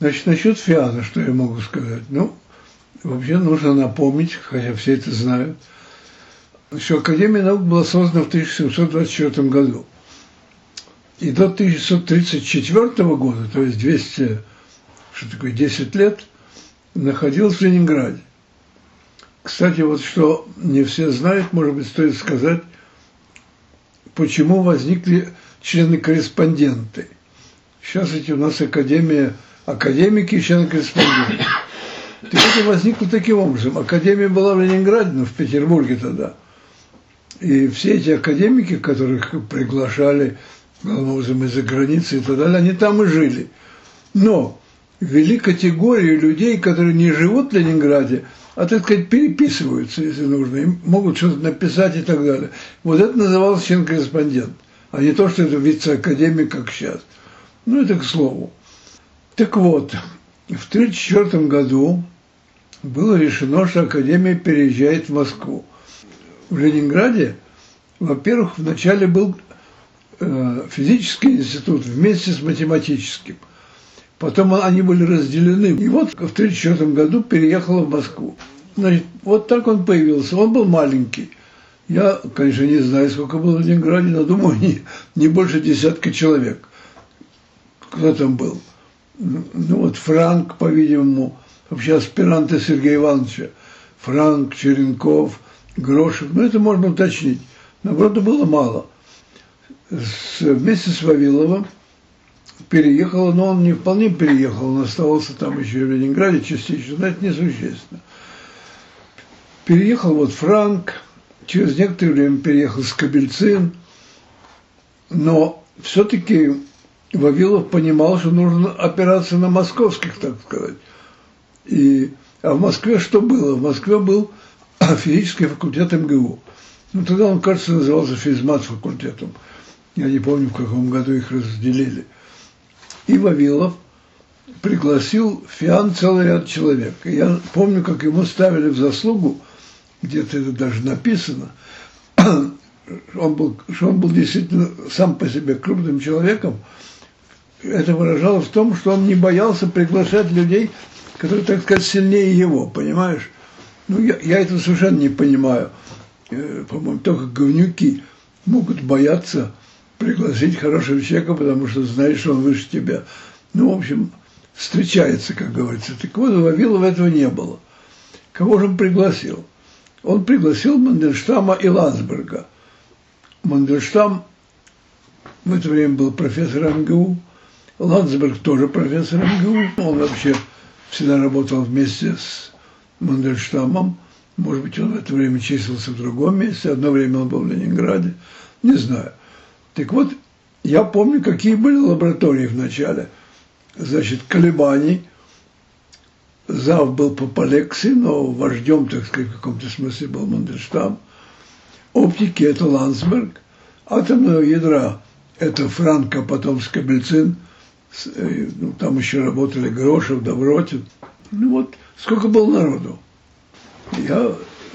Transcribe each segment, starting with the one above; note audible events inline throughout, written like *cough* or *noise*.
Значит, насчет Фиана, что я могу сказать? Ну, вообще нужно напомнить, хотя все это знают, что Академия наук была создана в 1724 году. И до 1934 года, то есть 200, что такое, 10 лет, находилась в Ленинграде. Кстати, вот что не все знают, может быть, стоит сказать, почему возникли члены-корреспонденты. Сейчас эти у нас академия, академики и члены-корреспонденты. Так это возникло таким образом. Академия была в Ленинграде, но в Петербурге тогда. И все эти академики, которых приглашали главным образом из-за границы и так далее, они там и жили. Но ввели категорию людей, которые не живут в Ленинграде, а, так сказать, переписываются, если нужно, и могут что-то написать и так далее. Вот это называлось член-корреспондент, а не то, что это вице-академик, как сейчас. Ну, это к слову. Так вот, в 1934 году было решено, что Академия переезжает в Москву. В Ленинграде, во-первых, вначале был э, физический институт вместе с математическим – Потом они были разделены. И вот в 1934 году переехала в Москву. Значит, вот так он появился. Он был маленький. Я, конечно, не знаю, сколько было в Ленинграде, но думаю, *laughs* не, не больше десятка человек. Кто там был? Ну вот Франк, по-видимому, вообще аспиранты Сергея Ивановича. Франк, Черенков, Грошев. Ну, это можно уточнить. Народу было мало. С, вместе с Вавиловым переехал, но он не вполне переехал, он оставался там еще в Ленинграде частично, но это несущественно. Переехал вот Франк, через некоторое время переехал Скобельцин, но все-таки Вавилов понимал, что нужно опираться на московских, так сказать. И, а в Москве что было? В Москве был *coughs* физический факультет МГУ. Ну, тогда он, кажется, назывался физмат факультетом. Я не помню, в каком году их разделили – и Вавилов пригласил Фиан целый ряд человек. И я помню, как ему ставили в заслугу, где-то это даже написано, *coughs* он был, что он был действительно сам по себе крупным человеком, это выражалось в том, что он не боялся приглашать людей, которые, так сказать, сильнее его, понимаешь? Ну, я, я этого совершенно не понимаю. Э, по-моему, только говнюки могут бояться пригласить хорошего человека, потому что знаешь, что он выше тебя. Ну, в общем, встречается, как говорится. Так вот, у Вавилова этого не было. Кого же он пригласил? Он пригласил Мандельштама и Ландсберга. Мандельштам в это время был профессор МГУ, Ландсберг тоже профессор МГУ. Он вообще всегда работал вместе с Мандельштамом. Может быть, он в это время числился в другом месте. Одно время он был в Ленинграде. Не знаю. Так вот, я помню, какие были лаборатории в начале. Значит, колебаний. Зав был по Полекси, но вождем, так сказать, в каком-то смысле был Мандельштам. Оптики – это Ландсберг. Атомного ядра – это Франко, потом Скобельцин. Э, ну, там еще работали Грошев, Добротин. Ну вот, сколько было народу. Я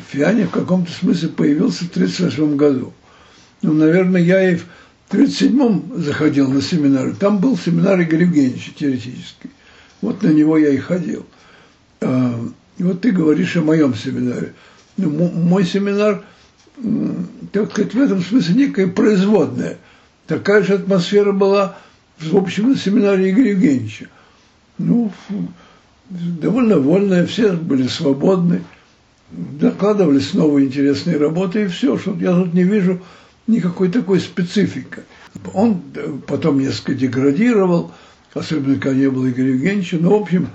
Фиане в каком-то смысле появился в 1938 году. Ну, наверное, я и в в 1937-м заходил на семинары, там был семинар Игоря Евгеньевича теоретический. Вот на него я и ходил. А, и вот ты говоришь о моем семинаре. Ну, мой семинар, так сказать, в этом смысле некая производная. Такая же атмосфера была, в общем, на семинаре Игоря Евгеньевича. Ну, довольно вольная, все были свободны, докладывались новые интересные работы, и все, что я тут не вижу никакой такой специфики. Он потом несколько деградировал, особенно когда не было Игоря Евгеньевича, но, в общем,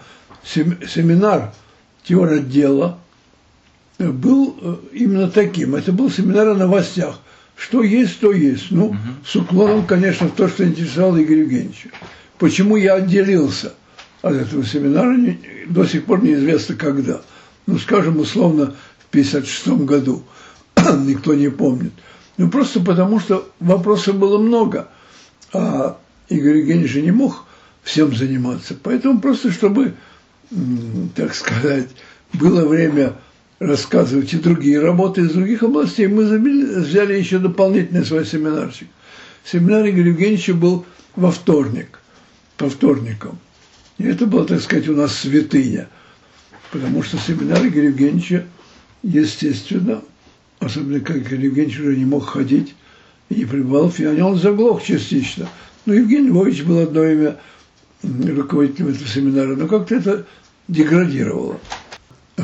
семинар теория дела был э, именно таким. Это был семинар о новостях. Что есть, то есть. Ну, угу. с уклоном, конечно, в то, что интересовало Игоря Евгеньевича. Почему я отделился от этого семинара, до сих пор неизвестно когда. Ну, скажем, условно, в 1956 году. *clears throat* Никто не помнит. Ну, просто потому, что вопросов было много, а Игорь Евгеньевич не мог всем заниматься. Поэтому просто, чтобы, так сказать, было время рассказывать и другие работы из других областей, мы взяли еще дополнительный свой семинарчик. Семинар Игоря Евгеньевича был во вторник, по вторникам. И это была, так сказать, у нас святыня. Потому что семинары Игоря Евгеньевича, естественно, особенно как Игорь Евгеньевич уже не мог ходить и не пребывал в Фиане, он заглох частично. Ну, Евгений Львович был одно имя руководителем этого семинара, но как-то это деградировало.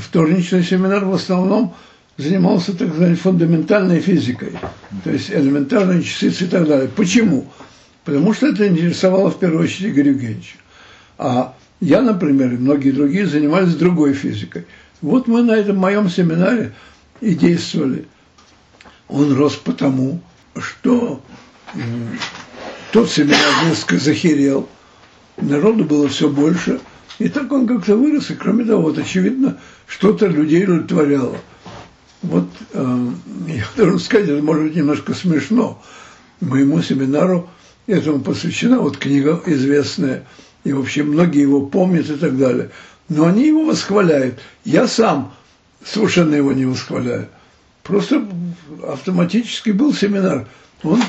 Вторничный семинар в основном занимался, так сказать, фундаментальной физикой, то есть элементарные частицы и так далее. Почему? Потому что это интересовало в первую очередь Игоря Евгеньевича. А я, например, и многие другие занимались другой физикой. Вот мы на этом моем семинаре и действовали. Он рос потому, что тот семинар несколько захерел, народу было все больше, и так он как-то вырос, и кроме того, вот очевидно, что-то людей удовлетворяло. Вот э, я должен сказать, это может быть немножко смешно. Моему семинару этому посвящена вот книга известная, и вообще многие его помнят и так далее. Но они его восхваляют. Я сам совершенно его не восхваляю. Просто автоматически был семинар. Он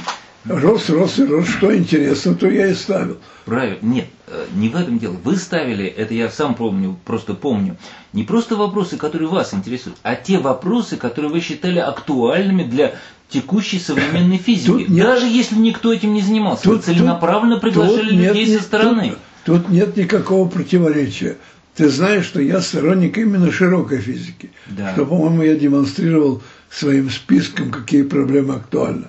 рос, рос и рос, что интересно, то я и ставил. Правильно. Нет, э, не в этом дело. Вы ставили, это я сам помню, просто помню, не просто вопросы, которые вас интересуют, а те вопросы, которые вы считали актуальными для текущей современной физики. Тут нет, Даже если никто этим не занимался, тут, вы целенаправленно тут, приглашали тут людей нет, со стороны. Тут, тут нет никакого противоречия. Ты знаешь, что я сторонник именно широкой физики. Да. Что, по-моему, я демонстрировал своим списком, какие проблемы актуальны.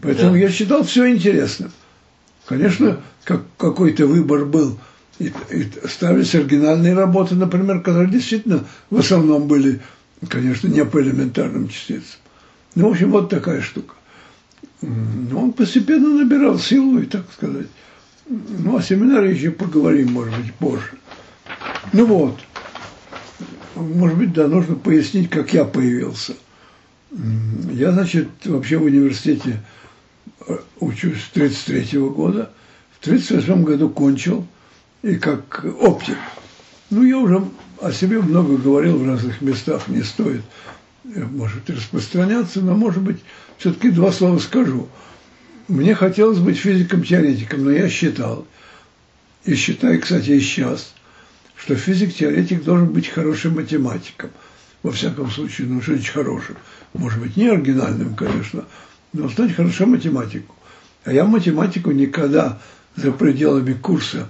Поэтому да. я считал все интересным. Конечно, как, какой-то выбор был. И, и ставились оригинальные работы, например, которые действительно в основном были, конечно, не по элементарным частицам. Ну, в общем, вот такая штука. Он постепенно набирал силу, и так сказать. Ну, о семинаре еще поговорим, может быть, позже. Ну вот. Может быть, да, нужно пояснить, как я появился. Я, значит, вообще в университете учусь с 33 года. В 38 году кончил, и как оптик. Ну, я уже о себе много говорил в разных местах, не стоит может распространяться, но, может быть, все-таки два слова скажу. Мне хотелось быть физиком-теоретиком, но я считал, и считаю, кстати, и сейчас, что физик-теоретик должен быть хорошим математиком. Во всяком случае, ну, что-нибудь хорошим. Может быть, не оригинальным, конечно, но стать хорошим математику. А я математику никогда за пределами курса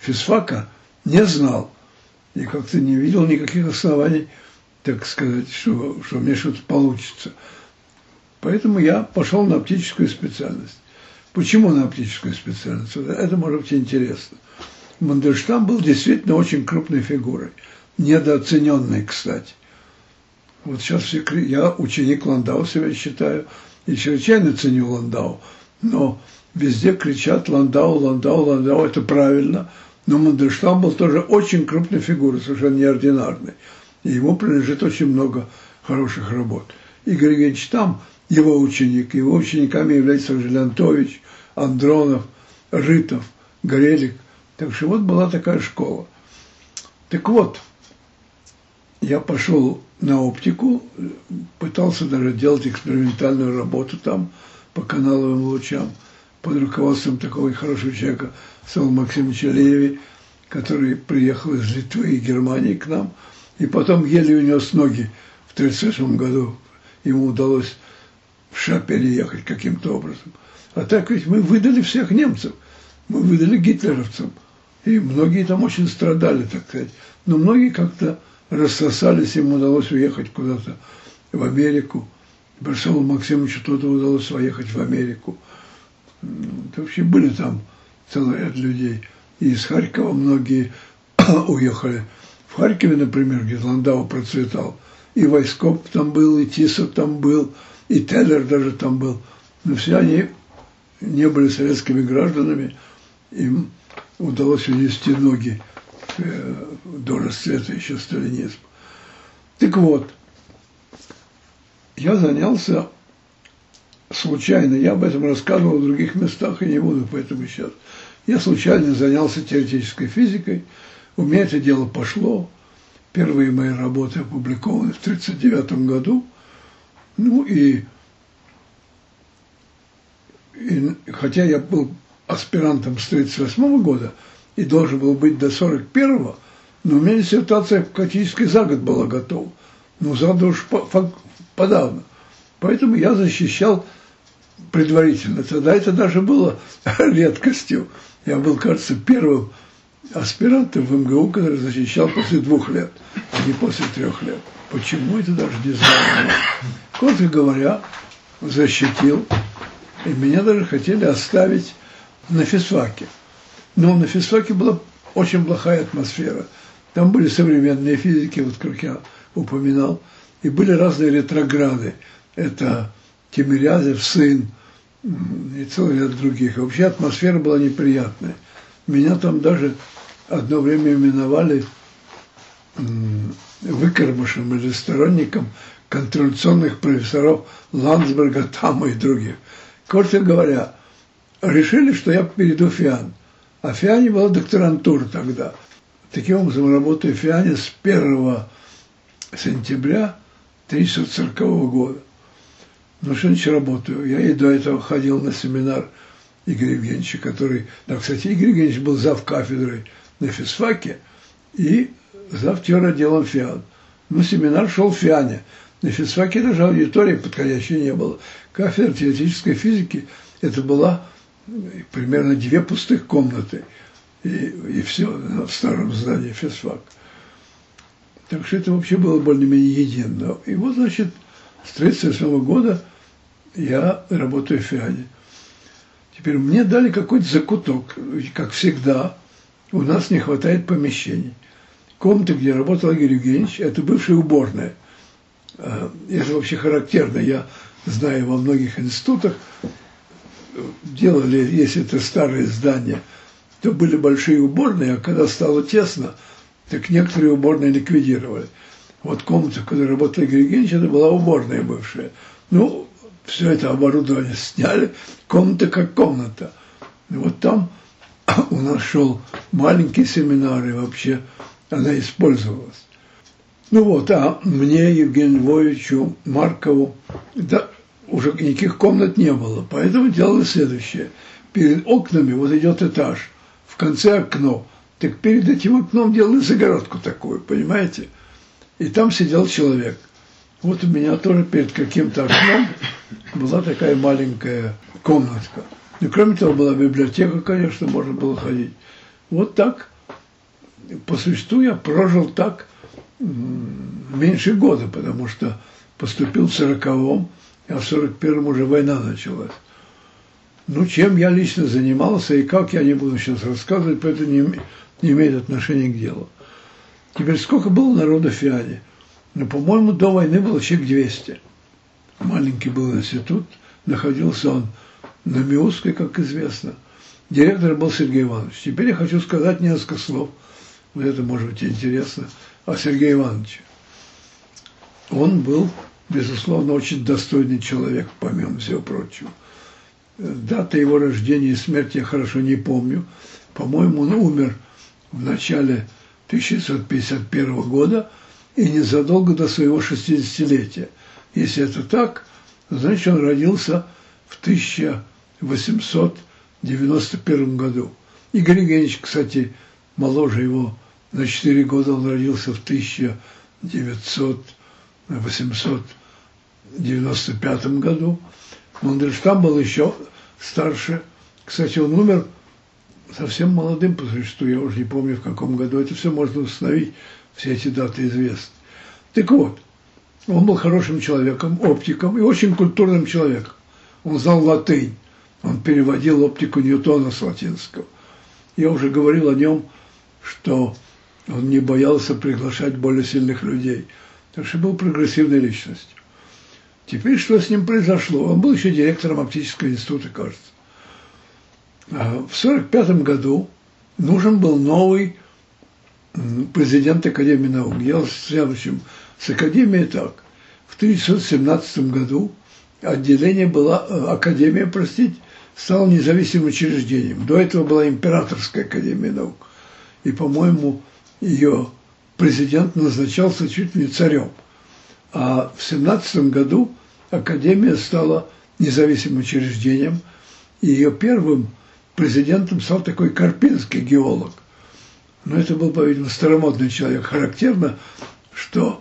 физфака не знал. И как-то не видел никаких оснований так сказать, что, что мне что-то получится. Поэтому я пошел на оптическую специальность. Почему на оптическую специальность? Это может быть интересно. Мандельштам был действительно очень крупной фигурой, недооцененной, кстати. Вот сейчас я ученик Ландау себя считаю, и чрезвычайно ценю Ландау, но везде кричат Ландау, Ландау, Ландау, это правильно, но Мандельштам был тоже очень крупной фигурой, совершенно неординарной и ему принадлежит очень много хороших работ. Игорь Евгеньевич там, его ученик, его учениками являются также Леонтович, Андронов, Рытов, Горелик. Так что вот была такая школа. Так вот, я пошел на оптику, пытался даже делать экспериментальную работу там по каналовым лучам под руководством такого хорошего человека Савла Максимовича Леви, который приехал из Литвы и Германии к нам – и потом еле унес ноги в 1938 году. Ему удалось в США переехать каким-то образом. А так ведь мы выдали всех немцев. Мы выдали гитлеровцам. И многие там очень страдали, так сказать. Но многие как-то рассосались, им удалось уехать куда-то в Америку. Барсалу Максимовичу тоже удалось уехать в Америку. Вообще были там целый ряд людей. И из Харькова многие *coughs* уехали в Харькове, например, где Ландау процветал, и Войскоп там был, и Тисов там был, и Теллер даже там был. Но все они не были советскими гражданами, им удалось унести ноги до расцвета еще сталинизма. Так вот, я занялся случайно, я об этом рассказывал в других местах и не буду, поэтому сейчас. Я случайно занялся теоретической физикой, у меня это дело пошло. Первые мои работы опубликованы в 1939 году. Ну и, и хотя я был аспирантом с 1938 года, и должен был быть до 41-го, но у меня диссертация практически за год была готова. Ну, за год уж подавно. Поэтому я защищал предварительно. Тогда это даже было *laughs* редкостью. Я был, кажется, первым аспирантом в МГУ, который защищал после двух лет, а не после трех лет. Почему это даже не знаю. Коротко говоря, защитил. И меня даже хотели оставить на физфаке. Но на физфаке была очень плохая атмосфера. Там были современные физики, вот как я упоминал, и были разные ретрограды. Это Тимирязев, сын, и целый ряд других. Вообще атмосфера была неприятная. Меня там даже одно время именовали выкормышем или сторонником контрольционных профессоров Ландсберга, Тама и других. Коротко говоря, решили, что я перейду в ФИАН. А ФИАНе была докторантура тогда. Таким образом, работаю в ФИАНе с 1 сентября 1940 года. Ну, что ничего работаю. Я и до этого ходил на семинар Игоря Евгеньевича, который... Да, кстати, Игорь Евгеньевич был зав кафедрой на физфаке и зав отделом ФИАН. Ну, семинар шел в ФИАНе. На физфаке даже аудитории подходящей не было. Кафедра теоретической физики – это была примерно две пустых комнаты. И, и все в старом здании физфак. Так что это вообще было более-менее едино. И вот, значит, с 1938 года я работаю в ФИАНе. Теперь мне дали какой-то закуток. Как всегда, у нас не хватает помещений. Комната, где работал Игорь Евгеньевич, это бывшая уборная. А, это вообще характерно. Я знаю во многих институтах, делали, если это старые здания, то были большие уборные, а когда стало тесно, так некоторые уборные ликвидировали. Вот комната, в которой работал Игорь это была уборная бывшая. Ну, все это оборудование сняли, комната как комната. И вот там *coughs* у нас шел маленький семинар, и вообще она использовалась. Ну вот, а мне, Евгению Львовичу, Маркову, да, уже никаких комнат не было, поэтому делали следующее. Перед окнами вот идет этаж, в конце окно. Так перед этим окном делали загородку такую, понимаете? И там сидел человек. Вот у меня тоже перед каким-то окном была такая маленькая комнатка. И кроме того, была библиотека, конечно, можно было ходить. Вот так, по существу, я прожил так меньше года, потому что поступил в сороковом, а в сорок первом уже война началась. Ну, чем я лично занимался и как, я не буду сейчас рассказывать, поэтому не, не имеет отношения к делу. Теперь сколько было народа в Фиане? Ну, по-моему, до войны было человек 200. Маленький был институт, находился он на Миусской, как известно. Директор был Сергей Иванович. Теперь я хочу сказать несколько слов, вот это может быть интересно, о Сергее Ивановиче. Он был, безусловно, очень достойный человек, помимо всего прочего. Дата его рождения и смерти я хорошо не помню. По-моему, он умер в начале 1951 года и незадолго до своего 60-летия. Если это так, значит, он родился в 1891 году. Игорь Евгеньевич, кстати, моложе его на 4 года, он родился в 1895 году. Мандельштам был еще старше. Кстати, он умер совсем молодым по существу, я уже не помню в каком году. Это все можно установить, все эти даты известны. Так вот, он был хорошим человеком, оптиком и очень культурным человеком. Он знал латынь, он переводил оптику Ньютона с латинского. Я уже говорил о нем, что он не боялся приглашать более сильных людей. Так что был прогрессивной личностью. Теперь что с ним произошло? Он был еще директором оптического института, кажется. А в 1945 году нужен был новый президент Академии наук. Дело в следующем. С Академией так. В 1917 году отделение была, э, Академия, простите, стала независимым учреждением. До этого была Императорская Академия наук. И, по-моему, ее президент назначался чуть ли не царем. А в 17 году Академия стала независимым учреждением, и ее первым президентом стал такой Карпинский геолог – Но это был, по-видимому, старомодный человек. Характерно, что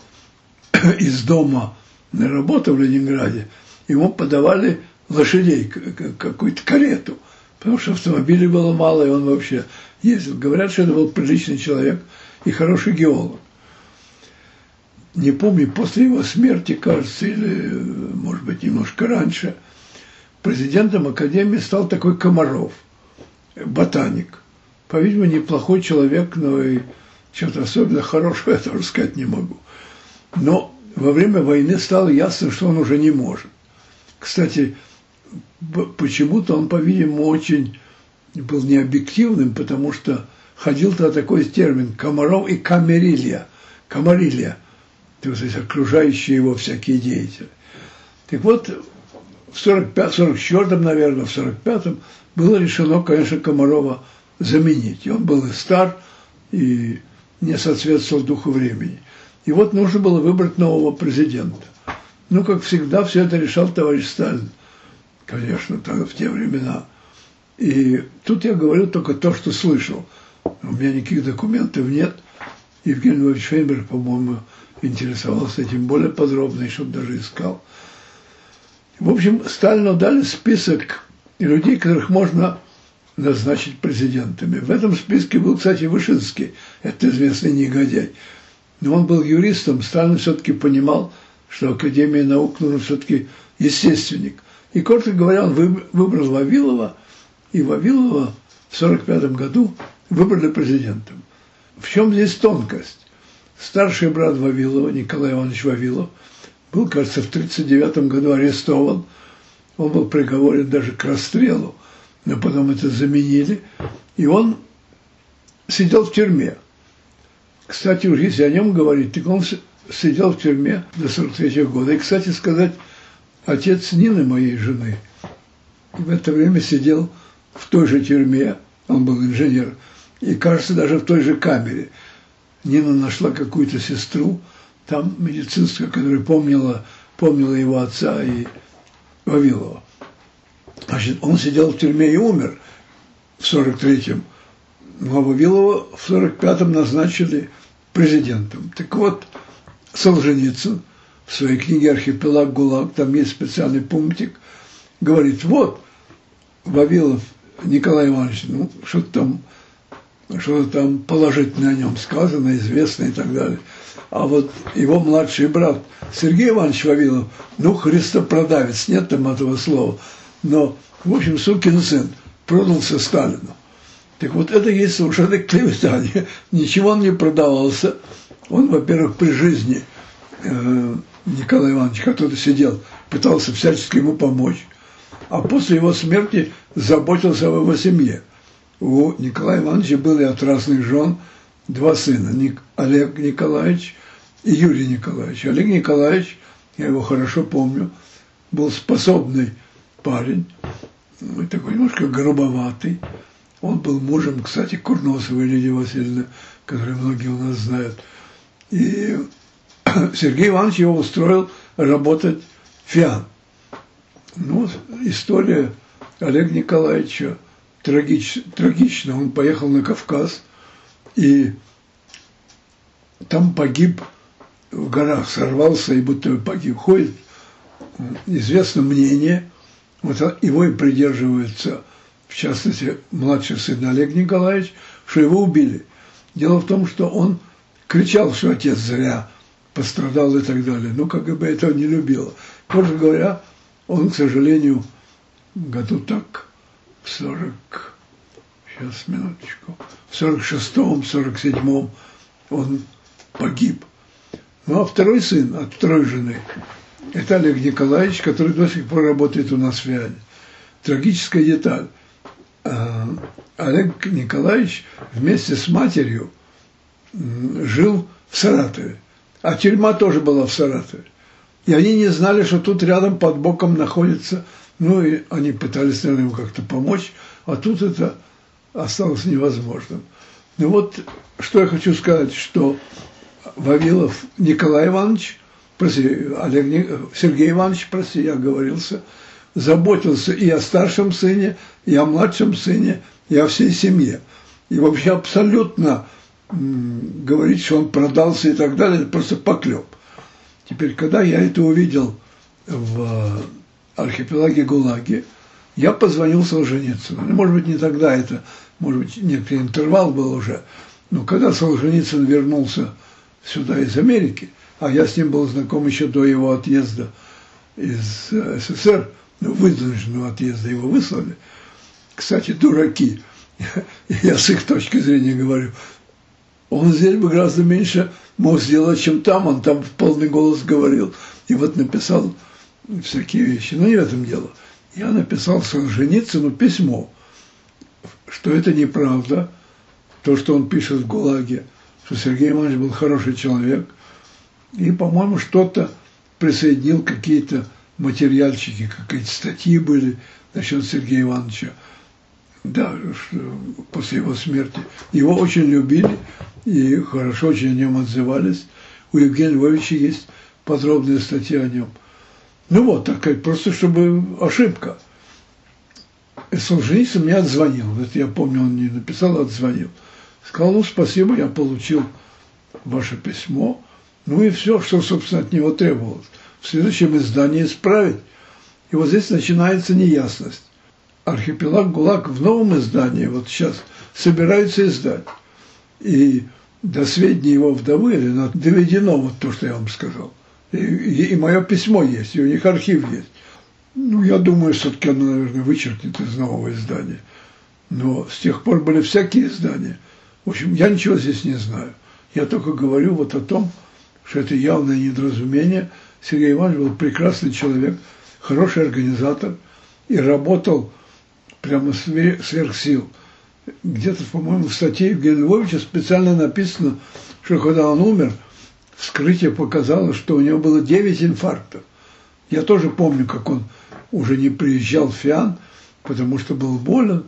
*coughs* из дома на работу в Ленинграде ему подавали лошадей, какую-то карету, потому что автомобилей было мало, и он вообще ездил. Говорят, что это был приличный человек и хороший геолог. Не помню, после его смерти, кажется, или, может быть, немножко раньше, президентом Академии стал такой Комаров, ботаник. По-видимому, неплохой человек, но и чего-то особенно хорошего *laughs* я тоже сказать не могу. Но во время войны стало ясно, что он уже не может. Кстати, почему-то он, по-видимому, очень был необъективным, потому что ходил-то такой термин «комаров» и «камерилья». «Камарилья», то есть окружающие его всякие деятели. Так вот, в 45, 44-м, наверное, в 45-м было решено, конечно, Комарова заменить. И он был и стар, и не соответствовал духу времени. И вот нужно было выбрать нового президента. Ну, как всегда, все это решал товарищ Сталин, конечно, в те времена. И тут я говорю только то, что слышал. У меня никаких документов нет. Евгений Львович Фейнберг, по-моему, интересовался этим более подробно, и что-то даже искал. В общем, Сталину дали список людей, которых можно назначить президентами. В этом списке был, кстати, Вышинский, это известный негодяй. Но он был юристом, Сталин все-таки понимал, что Академия наук нужен все-таки естественник. И, коротко говоря, он выбрал Вавилова, и Вавилова в 1945 году выбрали президентом. В чем здесь тонкость? Старший брат Вавилова, Николай Иванович Вавилов, был, кажется, в 1939 году арестован. Он был приговорен даже к расстрелу, но потом это заменили. И он сидел в тюрьме. Кстати, уже если о нем говорить, так он сидел в тюрьме до 43 года. И, кстати сказать, отец Нины, моей жены, в это время сидел в той же тюрьме, он был инженер, и, кажется, даже в той же камере. Нина нашла какую-то сестру, там медицинская, которая помнила, помнила его отца и Вавилова. Значит, он сидел в тюрьме и умер в 43-м. Но Вавилова в 45-м назначили президентом. Так вот, Солженицын в своей книге «Архипелаг ГУЛАГ», там есть специальный пунктик, говорит, вот, Вавилов Николай Иванович, ну, что-то там, что-то там положительное о нем сказано, известно и так далее. А вот его младший брат Сергей Иванович Вавилов, ну, христопродавец, нет там этого слова, но, в общем, сукин сын, продался Сталину. Так вот, это есть совершенно клевета. *laughs* Ничего он не продавался. Он, во-первых, при жизни э, Николая Ивановича, который сидел, пытался всячески ему помочь. А после его смерти заботился о его семье. У Николая Ивановича были от разных жен два сына, Олег Николаевич и Юрий Николаевич. Олег Николаевич, я его хорошо помню, был способный парень, такой немножко грубоватый, он был мужем, кстати, Курносовой Лидии Васильевны, которую многие у нас знают. И *coughs* Сергей Иванович его устроил работать в ФИАН. Ну, история Олега Николаевича трагич, трагична. Он поехал на Кавказ и там погиб в горах, сорвался и будто бы погиб. Ходит известно мнение, вот его и придерживаются в частности, младший сын Олег Николаевич, что его убили. Дело в том, что он кричал, что отец зря пострадал и так далее. Но КГБ этого не любило. Короче говоря, он, к сожалению, году так, в 40, сейчас, минуточку, в 46-м, 47-м он погиб. Ну, а второй сын от второй жены, это Олег Николаевич, который до сих пор работает у нас в Виане. Трагическая деталь. Э, Олег Николаевич вместе с матерью жил в Саратове. А тюрьма тоже была в Саратове. И они не знали, что тут рядом под боком находится. Ну, и они пытались, наверное, ему как-то помочь. А тут это осталось невозможным. Ну вот, что я хочу сказать, что Вавилов Николай Иванович, прости, Олег, Сергей Иванович, прости, я оговорился, заботился и о старшем сыне, и о младшем сыне, и о всей семье. И вообще абсолютно говорить, что он продался и так далее, это просто поклеп. Теперь, когда я это увидел в архипелаге ГУЛАГе, я позвонил Солженицыну. Ну, может быть, не тогда это, может быть, некий интервал был уже, но когда Солженицын вернулся сюда из Америки, а я с ним был знаком еще до его отъезда из э, СССР, ну, вынужденного отъезда его выслали. Кстати, дураки, *laughs* я с их точки зрения говорю, он здесь бы гораздо меньше мог сделать, чем там, он там в полный голос говорил. И вот написал всякие вещи. Но не в этом дело. Я написал Солженицыну письмо, что это неправда, то, что он пишет в ГУЛАГе, что Сергей Иванович был хороший человек, и, по-моему, что-то присоединил, какие-то материальчики, какие-то статьи были насчет Сергея Ивановича, да, после его смерти. Его очень любили и хорошо очень о нем отзывались. У Евгения Львовича есть подробные статьи о нем. Ну вот, такая, просто чтобы ошибка. И Солженицын мне отзвонил. Это я помню, он не написал, а отзвонил. Сказал, ну, спасибо, я получил ваше письмо. Ну и все, что, собственно, от него требовалось. В следующем издании исправить. И вот здесь начинается неясность. Архипелаг ГУЛАГ в новом издании, вот сейчас, собираются издать. И до сведения его вдовы доведено вот то, что я вам сказал. И, и, мое письмо есть, и у них архив есть. Ну, я думаю, все-таки оно, наверное, вычеркнет из нового издания. Но с тех пор были всякие издания. В общем, я ничего здесь не знаю. Я только говорю вот о том, что это явное недоразумение. Сергей Иванович был прекрасный человек, хороший организатор и работал прямо сверх сил. Где-то, по-моему, в статье Евгения Львовича специально написано, что когда он умер, вскрытие показало, что у него было 9 инфарктов. Я тоже помню, как он уже не приезжал в Фиан, потому что был болен.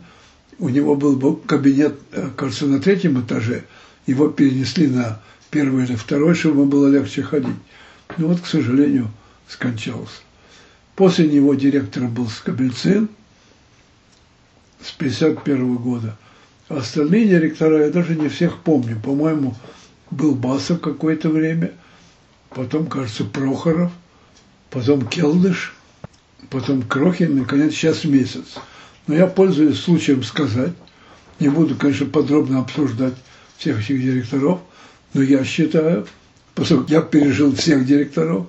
У него был кабинет, э, кажется, на третьем этаже. Его перенесли на первый или второй, чтобы ему было легче ходить. Ну вот, к сожалению, скончался. После него директором был Скобельцин с 1951 года. А остальные директора я даже не всех помню. По-моему, был Басов какое-то время, потом, кажется, Прохоров, потом Келдыш, потом Крохин, наконец, сейчас месяц. Но я пользуюсь случаем сказать, не буду, конечно, подробно обсуждать всех этих директоров, но я считаю, поскольку я пережил всех директоров,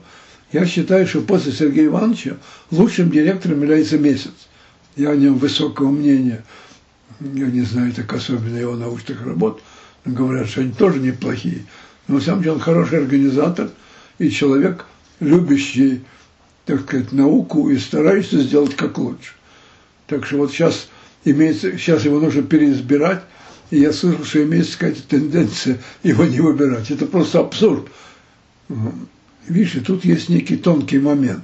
я считаю, что после Сергея Ивановича лучшим директором является месяц. Я о нем высокого мнения. Я не знаю так особенно его научных работ, говорят, что они тоже неплохие. Но на самом деле он хороший организатор и человек, любящий, так сказать, науку и старающийся сделать как лучше. Так что вот сейчас имеется, сейчас его нужно переизбирать, и я слышал, что имеется какая-то тенденция его не выбирать. Это просто абсурд. Видишь, тут есть некий тонкий момент.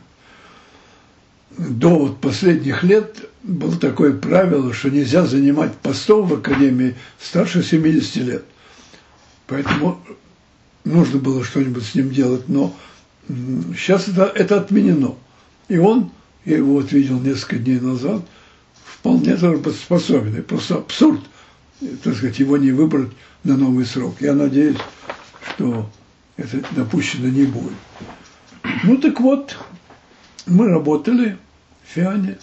До вот последних лет было такое правило, что нельзя занимать постов в академии старше 70 лет. Поэтому нужно было что-нибудь с ним делать, но сейчас это, это отменено. И он, я его вот видел несколько дней назад, вполне способен. И просто абсурд – так сказать, его не выбрать на новый срок. Я надеюсь, что это допущено не будет. Ну так вот, мы работали Фиане,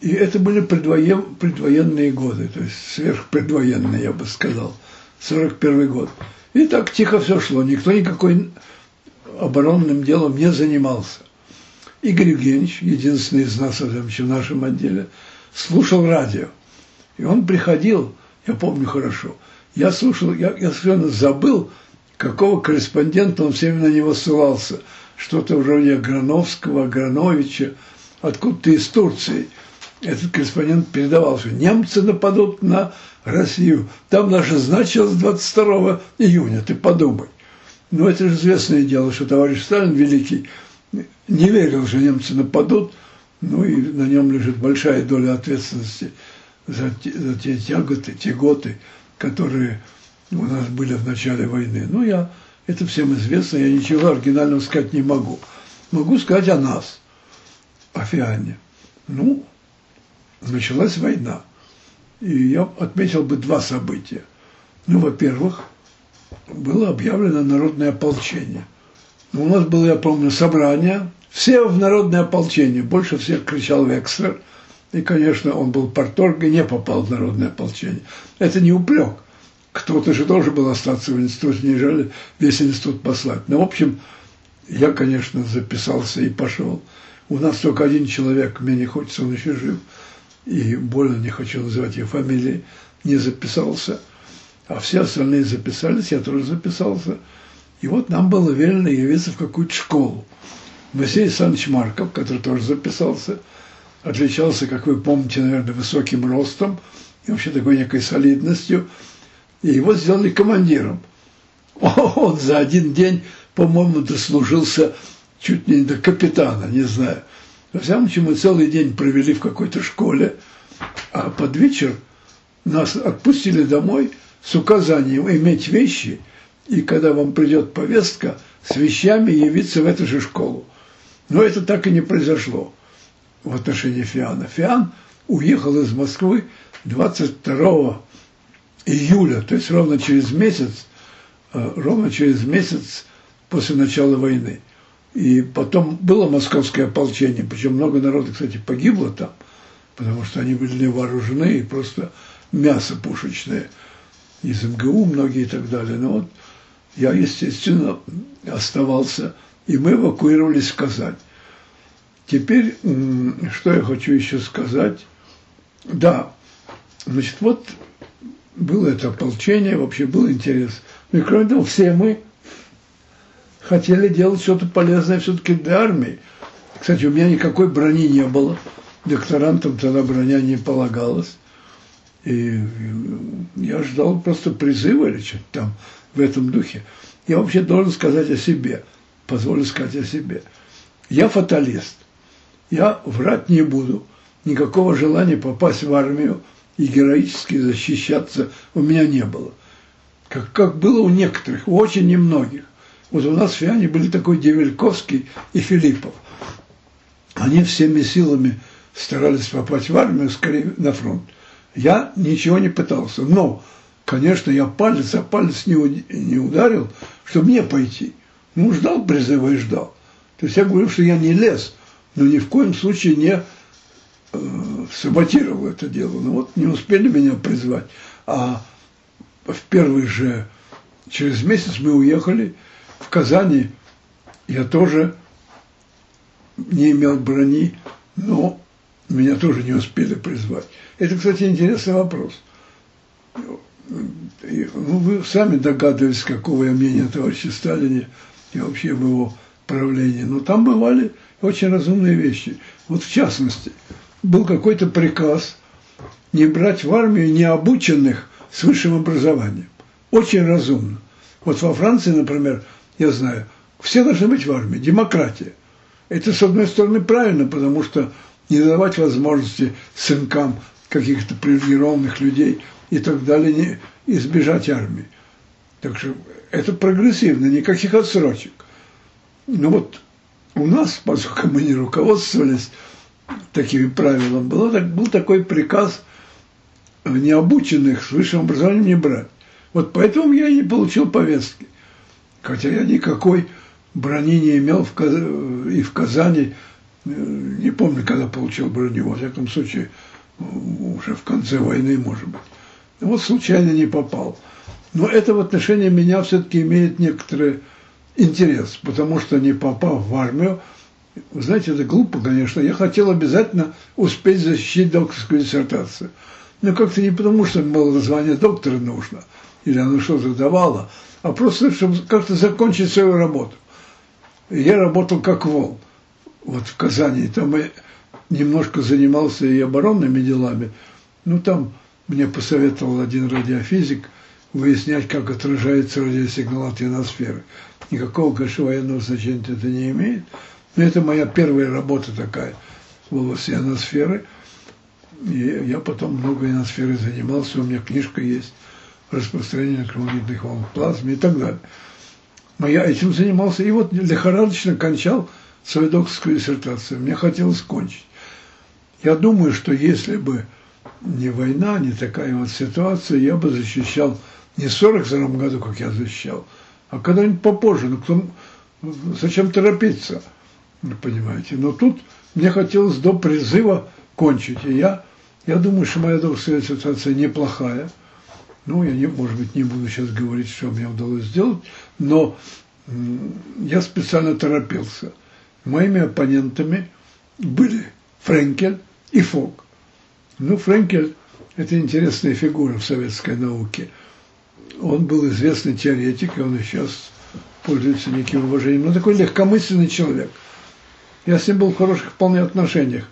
и это были предвоен, предвоенные годы, то есть сверхпредвоенные, я бы сказал, 41 год. И так тихо все шло, никто никакой оборонным делом не занимался. Игорь Евгеньевич, единственный из нас в нашем отделе, слушал радио. И он приходил я помню хорошо. Я слушал, я, я совершенно забыл, какого корреспондента он все время на него ссылался. Что-то вроде Грановского, Грановича, откуда-то из Турции. Этот корреспондент передавал, что немцы нападут на Россию. Там наше значилось 22 июня, ты подумай. Ну, это же известное дело, что товарищ Сталин великий не верил, что немцы нападут, ну и на нем лежит большая доля ответственности – за те, за те тяготы, тяготы, которые у нас были в начале войны. Ну, я, это всем известно, я ничего оригинального сказать не могу. Могу сказать о нас, о Фиане. Ну, началась война. И я отметил бы два события. Ну, во-первых, было объявлено народное ополчение. У нас было, я помню, собрание, все в народное ополчение, больше всех кричал Векслер, и, конечно, он был порторг и не попал в народное ополчение. Это не упрек. Кто-то же должен был остаться в институте, не жали весь институт послать. Но, в общем, я, конечно, записался и пошел. У нас только один человек, мне не хочется, он еще жив, и больно не хочу называть его фамилии, не записался. А все остальные записались, я тоже записался. И вот нам было велено явиться в какую-то школу. Моисей Александрович Марков, который тоже записался, отличался, как вы помните, наверное, высоким ростом и вообще такой некой солидностью. И его сделали командиром. *laughs* Он за один день, по-моему, дослужился чуть не до капитана, не знаю. Во всяком случае, мы целый день провели в какой-то школе, а под вечер нас отпустили домой с указанием иметь вещи, и когда вам придет повестка, с вещами явиться в эту же школу. Но это так и не произошло в отношении Фиана. Фиан уехал из Москвы 22 июля, то есть ровно через месяц, э, ровно через месяц после начала войны. И потом было московское ополчение, причем много народа, кстати, погибло там, потому что они были вооружены и просто мясо пушечное. Из МГУ многие и так далее. Но вот я, естественно, оставался, и мы эвакуировались в Казань. Теперь, что я хочу еще сказать. Да, значит, вот было это ополчение, вообще был интерес. Ну и кроме того, все мы хотели делать что-то полезное все-таки для армии. Кстати, у меня никакой брони не было. Докторантам тогда броня не полагалась. И я ждал просто призыва или что-то там в этом духе. Я вообще должен сказать о себе, позволю сказать о себе. Я фаталист. Я врать не буду. Никакого желания попасть в армию и героически защищаться у меня не было. Как, как было у некоторых, у очень немногих. Вот у нас в Фиане были такой Девельковский и Филиппов. Они всеми силами старались попасть в армию, скорее на фронт. Я ничего не пытался. Но, конечно, я палец а палец не, не ударил, чтобы мне пойти. Ну, ждал призыва и ждал. То есть я говорю, что я не лез, но ни в коем случае не э, саботировал это дело. Ну вот не успели меня призвать. А в первый же, через месяц мы уехали – в Казани я тоже не имел брони, но меня тоже не успели призвать. Это, кстати, интересный вопрос. Вы сами догадываетесь, какого я мнения о товарище Сталине и вообще в его правлении. Но там бывали очень разумные вещи. Вот в частности, был какой-то приказ не брать в армию необученных с высшим образованием. Очень разумно. Вот во Франции, например, я знаю, все должны быть в армии, демократия. Это, с одной стороны, правильно, потому что не давать возможности сынкам каких-то привилегированных людей и так далее, не избежать армии. Так что это прогрессивно, никаких отсрочек. Но вот у нас, поскольку мы не руководствовались такими правилами, был, был такой приказ необученных с высшим образованием не брать. Вот поэтому я и не получил повестки. Хотя я никакой брони не имел в Каз... и в Казани, э, не помню, когда получил броню, во всяком случае, уже в конце войны, может быть. Вот случайно не попал. Но это в отношении меня все-таки имеет некоторый интерес, потому что не попав в армию, знаете, это глупо, конечно, я хотел обязательно успеть защитить докторскую диссертацию. Но как-то не потому, что было звание доктора нужно, или оно что-то давало, а просто чтобы как-то закончить свою работу. я работал как вол, вот в Казани, там я немножко занимался и оборонными делами, ну там мне посоветовал один радиофизик выяснять, как отражается радиосигнал от ионосферы. Никакого, конечно, военного значения это не имеет, но это моя первая работа такая. В области ионосферы. И я потом много ионосферы занимался, у меня книжка есть распространение электромагнитных волн в плазме и так далее. Но я этим занимался и вот лихорадочно кончал свою докторскую диссертацию. Мне хотелось кончить. Я думаю, что если бы не война, не такая вот ситуация, я бы защищал не в 42 году, как я защищал, а когда-нибудь попозже. Ну, кто, зачем торопиться, понимаете. Но тут мне хотелось до призыва кончить. И я, я думаю, что моя докторская ситуация неплохая. Ну, я, не, может быть, не буду сейчас говорить, что мне удалось сделать, но я специально торопился. Моими оппонентами были Френкель и Фок. Ну, Френкель – это интересная фигура в советской науке. Он был известный теоретик, и он и сейчас пользуется неким уважением. Но такой легкомысленный человек. Я с ним был в хороших вполне отношениях.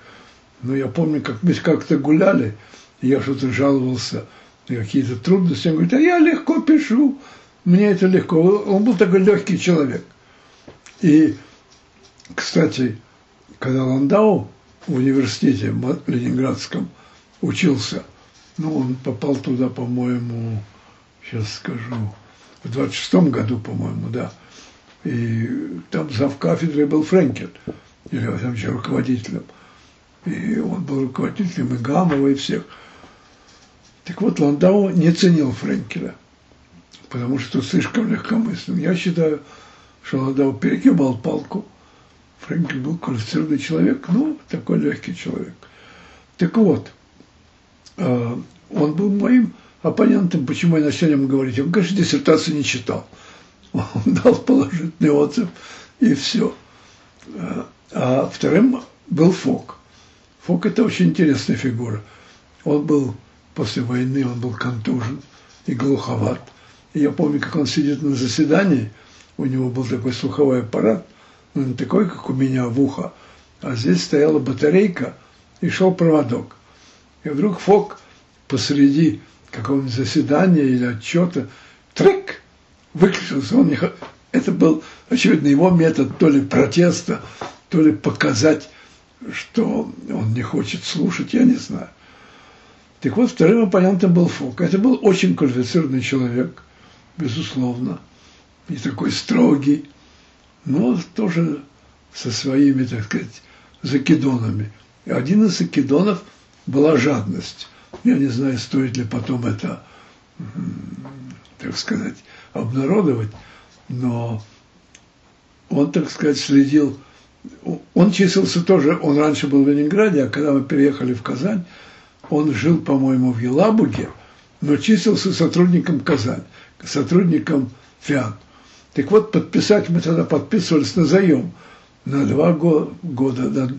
Но я помню, как мы как-то гуляли, и я что-то жаловался какие-то трудности. Он говорит, а я легко пишу, мне это легко. Он был такой легкий человек. И, кстати, когда Ландау в университете ленинградском учился, ну, он попал туда, по-моему, сейчас скажу, в 26-м году, по-моему, да. И там зав кафедрой был Френкель, или, во всяком руководителем. И он был руководителем и Гамова, и всех. Так вот, Ландау не ценил Френкеля, потому что слишком легкомыслен. Я считаю, что Ландау перегибал палку. Френкель был квалифицированный человек, ну, такой легкий человек. Так вот, а, он был моим оппонентом, почему я начал ему говорить. Он, конечно, диссертацию не читал. Он *laughs* дал положительный отзыв, и все. А, а вторым был Фок. Фок – это очень интересная фигура. Он был после войны, он был контужен и глуховат. И я помню, как он сидит на заседании, у него был такой слуховой аппарат, но не такой, как у меня в ухо, а здесь стояла батарейка и шел проводок. И вдруг Фок посреди какого-нибудь заседания или отчета, трек, выключился. Он не... Это был, очевидно, его метод то ли протеста, то ли показать, что он не хочет слушать, я не знаю. Так вот, вторым оппонентом был Фок. Это был очень квалифицированный человек, безусловно, и такой строгий, но тоже со своими, так сказать, закидонами. И один из закидонов – была жадность. Я не знаю, стоит ли потом это, так сказать, обнародовать, но он, так сказать, следил. Он числился тоже, он раньше был в Ленинграде, а когда мы переехали в Казань, он жил, по-моему, в Елабуге, но числился сотрудником Казань, сотрудником ФИАН. Так вот, подписать мы тогда подписывались на заем на два года, на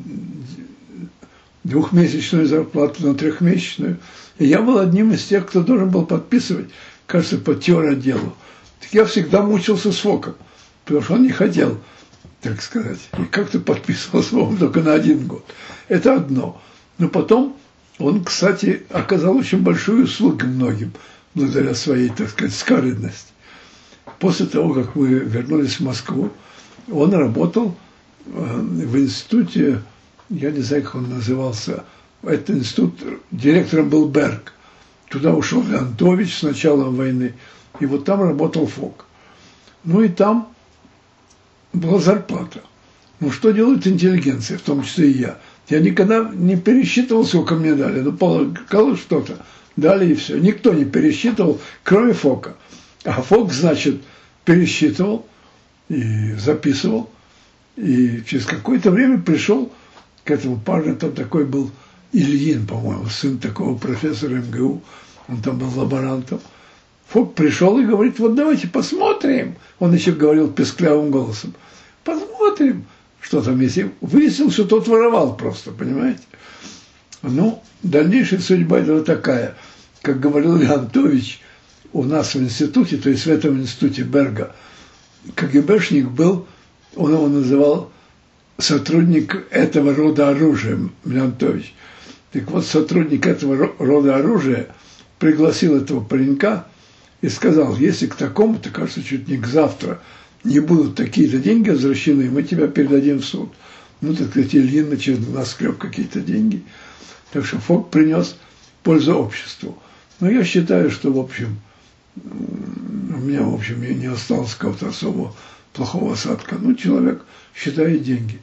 двухмесячную зарплату на трехмесячную. И я был одним из тех, кто должен был подписывать, кажется, по отделу. Так я всегда мучился с Фоком, потому что он не хотел, так сказать. И как-то подписывал с *laughs* Фоком только на один год. Это одно. Но потом он, кстати, оказал очень большую услугу многим, благодаря своей, так сказать, скаридности. После того, как мы вернулись в Москву, он работал э, в институте я не знаю, как он назывался, этот институт, директором был Берг. Туда ушел Леонтович с началом войны, и вот там работал Фок. Ну и там была зарплата. Ну что делает интеллигенция, в том числе и я? Я никогда не пересчитывал, сколько мне дали, ну полагал что-то, дали и все. Никто не пересчитывал, кроме Фока. А Фок, значит, пересчитывал и записывал, и через какое-то время пришел к этому парню, там такой был Ильин, по-моему, сын такого профессора МГУ, он там был лаборантом. Фок пришел и говорит, вот давайте посмотрим. Он еще говорил песклявым голосом. Посмотрим, что там есть. выяснил, что тот воровал просто, понимаете? Ну, дальнейшая судьба этого такая. Как говорил Леонтович, у нас в институте, то есть в этом институте Берга, КГБшник был, он его называл сотрудник этого рода оружия, Млянтович. Так вот, сотрудник этого рода оружия пригласил этого паренька и сказал, если к такому-то, кажется, чуть не к завтра, не будут такие-то деньги возвращены, мы тебя передадим в суд. Ну, так сказать, Ильин начал наскреб какие-то деньги. Так что Фок принес пользу обществу. Но я считаю, что, в общем, у меня, в общем, не осталось какого-то особого плохого осадка. Ну, человек считает деньги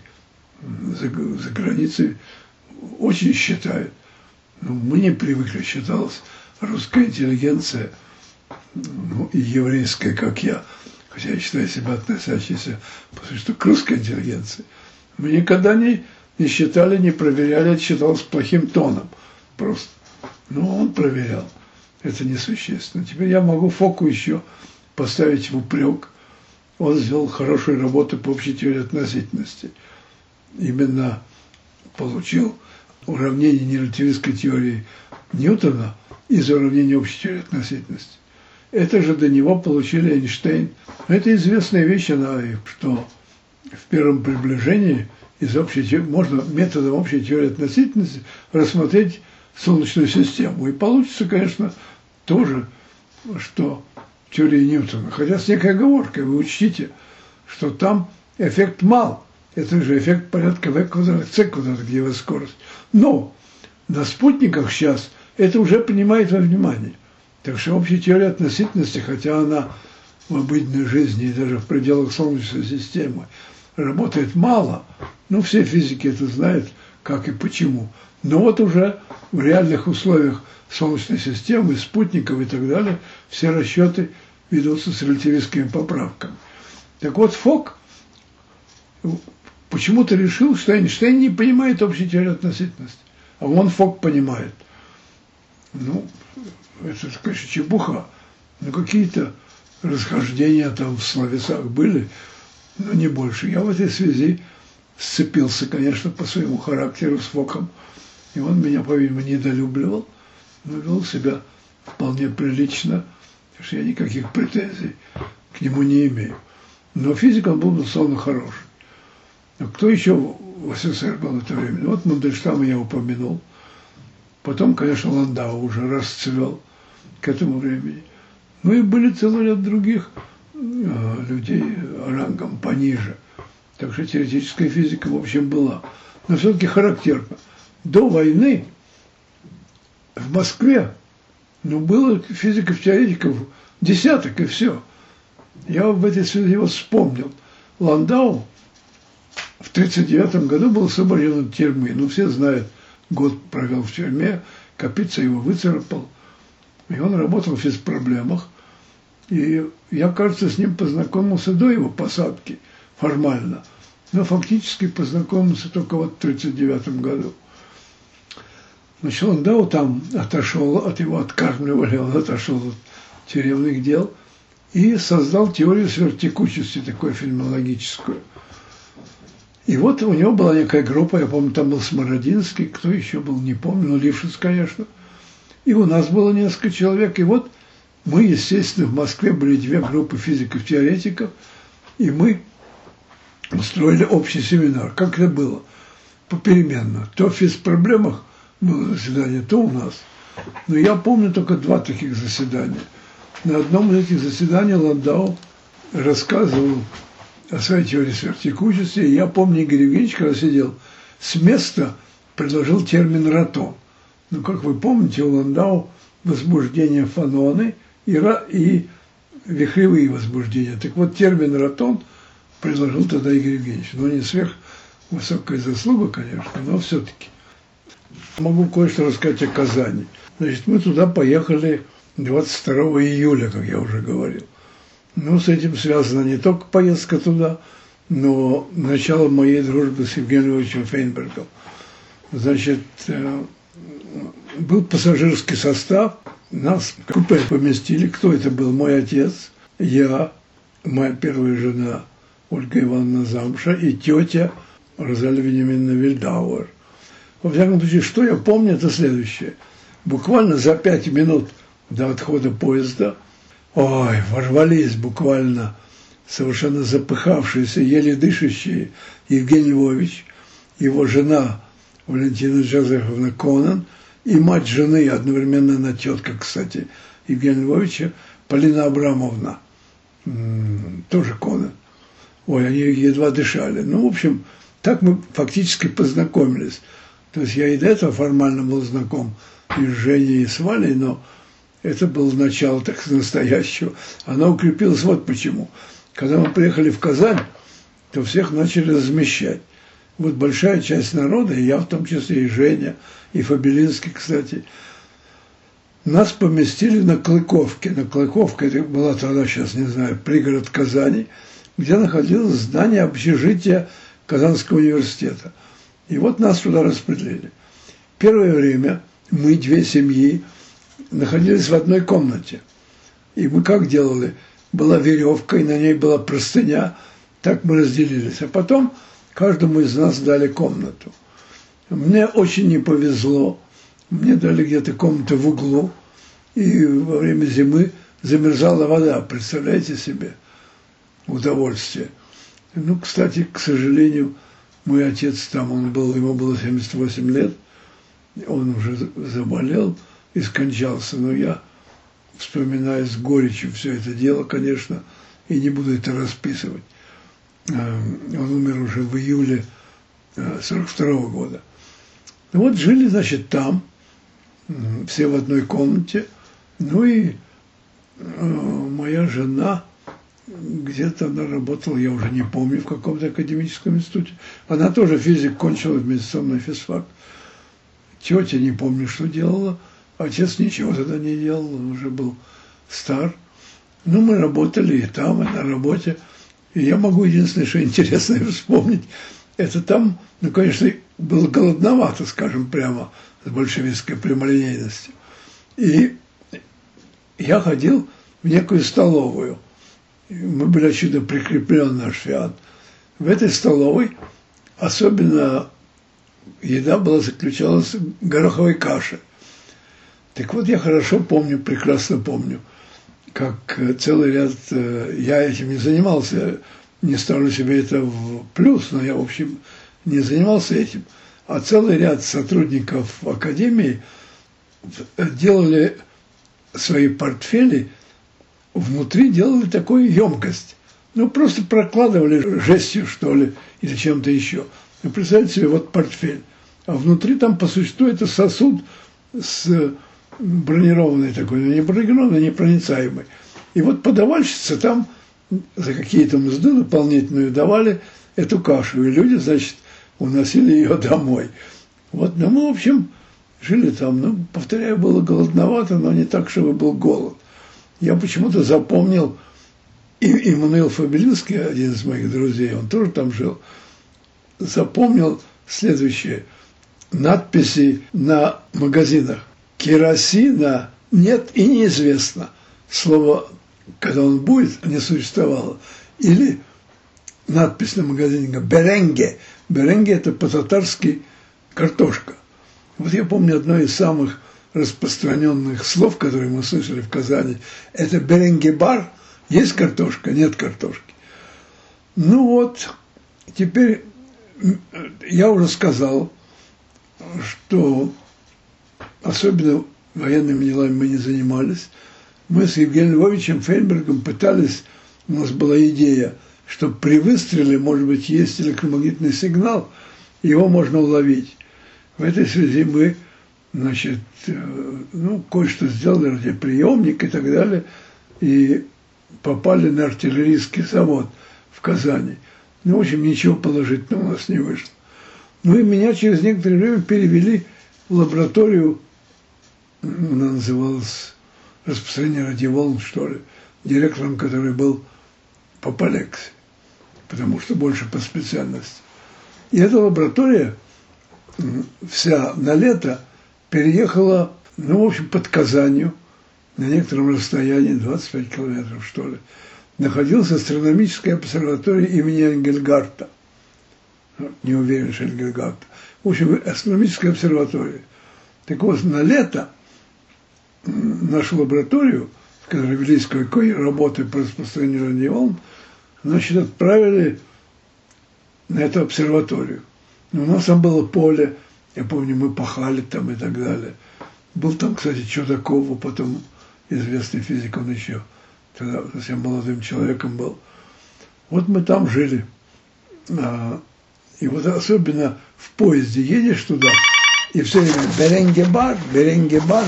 за, за границей очень считают. Но мы не привыкли, считалось, русская интеллигенция ну, и еврейская, как я, хотя я считаю себя относящийся, потому что к русской интеллигенции, мы никогда не, не считали, не проверяли, это считалось плохим тоном просто. Но он проверял. Это несущественно. Теперь я могу Фоку еще поставить в упрек. Он сделал хорошую работу по общей теории относительности. Именно получил уравнение нерелятивистской теории Ньютона из уравнения общей теории относительности. Это же до него получили Эйнштейн. Это известная вещь, она, что в первом приближении из общей можно методом общей теории относительности рассмотреть Солнечную систему. И получится, конечно, тоже, что теория Ньютона. Хотя с некой оговоркой, вы учтите, что там эффект мал. Это же эффект порядка v квадрат, c квадрат, где его скорость. Но на спутниках сейчас это уже принимает во внимание. Так что общая теория относительности, хотя она в обыденной жизни и даже в пределах Солнечной системы работает мало, ну все физики это знают, как и почему. Но вот уже в реальных условиях Солнечной системы, спутников и так далее, все расчеты ведутся с релятивистскими поправками. Так вот, Фок почему-то решил, что Эйнштейн не понимает общей теории относительности, а он Фок понимает. Ну, это, конечно, чепуха. Но какие-то расхождения там в словесах были, но не больше. Я в этой связи сцепился, конечно, по своему характеру с Фоком. И он меня, по-видимому, недолюбливал, но вел себя вполне прилично, потому что я никаких претензий к нему не имею. Но физик он был, безусловно, хороший. А кто еще в СССР был в это время? Ну, вот Мандельштама я упомянул. Потом, конечно, Ландау уже расцвел к этому времени. Ну и были целый ряд других э, людей рангом пониже. Так что теоретическая физика, в общем, была. Но все-таки характерно. До войны в Москве ну, было физиков-теоретиков десяток и все. Я в этой связи его вспомнил. Ландау в 1939 году был освобожден от тюрьмы. Ну, все знают, год провел в тюрьме, Капица его выцарапал. И он работал в физпроблемах. И я, кажется, с ним познакомился до его посадки формально. Но фактически познакомился только вот в 1939 году. Значит, он, да, вот там отошел, от его откармливали, он отошел от тюремных дел и создал теорию сверхтекучести, такую фильмологическую. И вот у него была некая группа, я помню, там был Смородинский, кто еще был, не помню, но Лившиц, конечно. И у нас было несколько человек. И вот мы, естественно, в Москве были две группы физиков-теоретиков, и мы устроили общий семинар. Как это было? Попеременно. То в физпроблемах было заседание, то у нас. Но я помню только два таких заседания. На одном из этих заседаний Ландау рассказывал о своей теории сверхтекучести. И я помню, Игорь Евгеньевич, когда сидел, с места предложил термин «ратон». Ну, как вы помните, у Ландау возбуждение фаноны и, и вихревые возбуждения. Так вот, термин «ратон» предложил тогда Игорь Евгеньевич. Но не сверх высокая заслуга, конечно, но все-таки. Могу кое-что рассказать о Казани. Значит, мы туда поехали 22 июля, как я уже говорил. Ну, с этим связана не только поездка туда, но начало моей дружбы с Евгением Фейнбергом. Значит, э, был пассажирский состав, нас в купе поместили. Кто это был? Мой отец, я, моя первая жена Ольга Ивановна Замша и тетя Розалия Вениаминовна Вильдауэр. Во всяком случае, что я помню, это следующее. Буквально за пять минут до отхода поезда, ой, ворвались буквально совершенно запыхавшиеся, еле дышащие Евгений Львович, его жена Валентина Джозефовна Конан и мать жены, одновременно на тетка, кстати, Евгения Львовича, Полина Абрамовна, тоже Конан. Ой, они едва дышали. Ну, в общем, так мы фактически познакомились. То есть я и до этого формально был знаком и с Женей, и с Валей, но это было начало так настоящего. Она укрепилась вот почему. Когда мы приехали в Казань, то всех начали размещать. Вот большая часть народа, и я в том числе, и Женя, и Фабелинский, кстати, нас поместили на Клыковке. На Клыковке, это была тогда, сейчас не знаю, пригород Казани, где находилось здание общежития Казанского университета. И вот нас туда распределили. Первое время мы, две семьи, находились в одной комнате. И мы как делали? Была веревка, и на ней была простыня. Так мы разделились. А потом каждому из нас дали комнату. Мне очень не повезло. Мне дали где-то комнату в углу. И во время зимы замерзала вода. Представляете себе? Удовольствие. Ну, кстати, к сожалению, мой отец там, он был, ему было 78 лет, он уже заболел и скончался, но я вспоминаю с горечью все это дело, конечно, и не буду это расписывать. А, он умер уже в июле 42 -го года. Вот жили, значит, там, все в одной комнате, ну и а, моя жена, где-то она работала, я уже не помню, в каком-то академическом институте. Она тоже физик кончила со мной физфак. Тетя не помню, что делала. Отец ничего тогда не делал, он уже был стар. Ну, мы работали и там, и на работе. И я могу единственное, что *laughs* интересное вспомнить, это там, ну, конечно, было голодновато, скажем прямо, с большевистской прямолинейностью. И я ходил в некую столовую. Мы были отсюда прикреплены наш фиат. В этой столовой особенно еда была заключалась в гороховой каше. Так вот, я хорошо помню, прекрасно помню, как целый ряд, э, я этим не занимался, не ставлю себе это в плюс, но я, в общем, не занимался этим. А целый ряд сотрудников Академии делали свои портфели, внутри делали такую емкость. Ну, просто прокладывали жестью, что ли, или чем-то еще. Вы представляете себе, вот портфель. А внутри там по существу это сосуд с бронированный такой, ну, не бронированный, не проницаемый. И вот подавальщица там за какие-то мзды дополнительную давали эту кашу. И люди, значит, уносили ее домой. Вот, ну, мы, в общем, жили там. Ну, повторяю, было голодновато, но не так, чтобы был голод. Я почему-то запомнил, и Иммануил Фабелинский, один из моих друзей, он тоже там жил, запомнил следующее. Надписи на магазинах. Керосина нет и неизвестно. Слово, когда он будет, не существовало. Или надпись на магазине «Беренге». Беренге – это по-татарски картошка. Вот я помню одно из самых распространенных слов, которые мы слышали в Казани, это беренге-бар. Есть картошка, нет картошки. Ну вот, теперь я уже сказал, что особенно военными делами мы не занимались. Мы с Евгением Львовичем Фейнбергом пытались, у нас была идея, что при выстреле, может быть, есть электромагнитный сигнал, его можно уловить. В этой связи мы, значит, э, ну, кое-что сделали, радиоприемник и так далее, и попали на артиллерийский завод в Казани. Ну, в общем, ничего положительного у нас не вышло. Ну и меня через некоторое время перевели в лабораторию, она называлась распространение радиоволн, что ли, директором, который был по Полексе, потому что больше по специальности. И эта лаборатория вся на лето переехала, ну, в общем, под Казанью, на некотором расстоянии, 25 километров, что ли, находилась астрономическая обсерватория имени Энгельгарта. Не уверен, что Энгельгарта. В общем, астрономическая обсерватория. Так вот, на лето нашу лабораторию, в которой велись кое-какой работы по распространению радиоволн, значит, отправили на эту обсерваторию. Но у нас там было поле, я помню, мы пахали там и так далее. Был там, кстати, Чудаков, потом известный физик, он еще – тогда совсем молодым человеком был. Вот мы там жили. А, и вот особенно в поезде едешь туда, и все время Беренге-бар, Беренге-бар.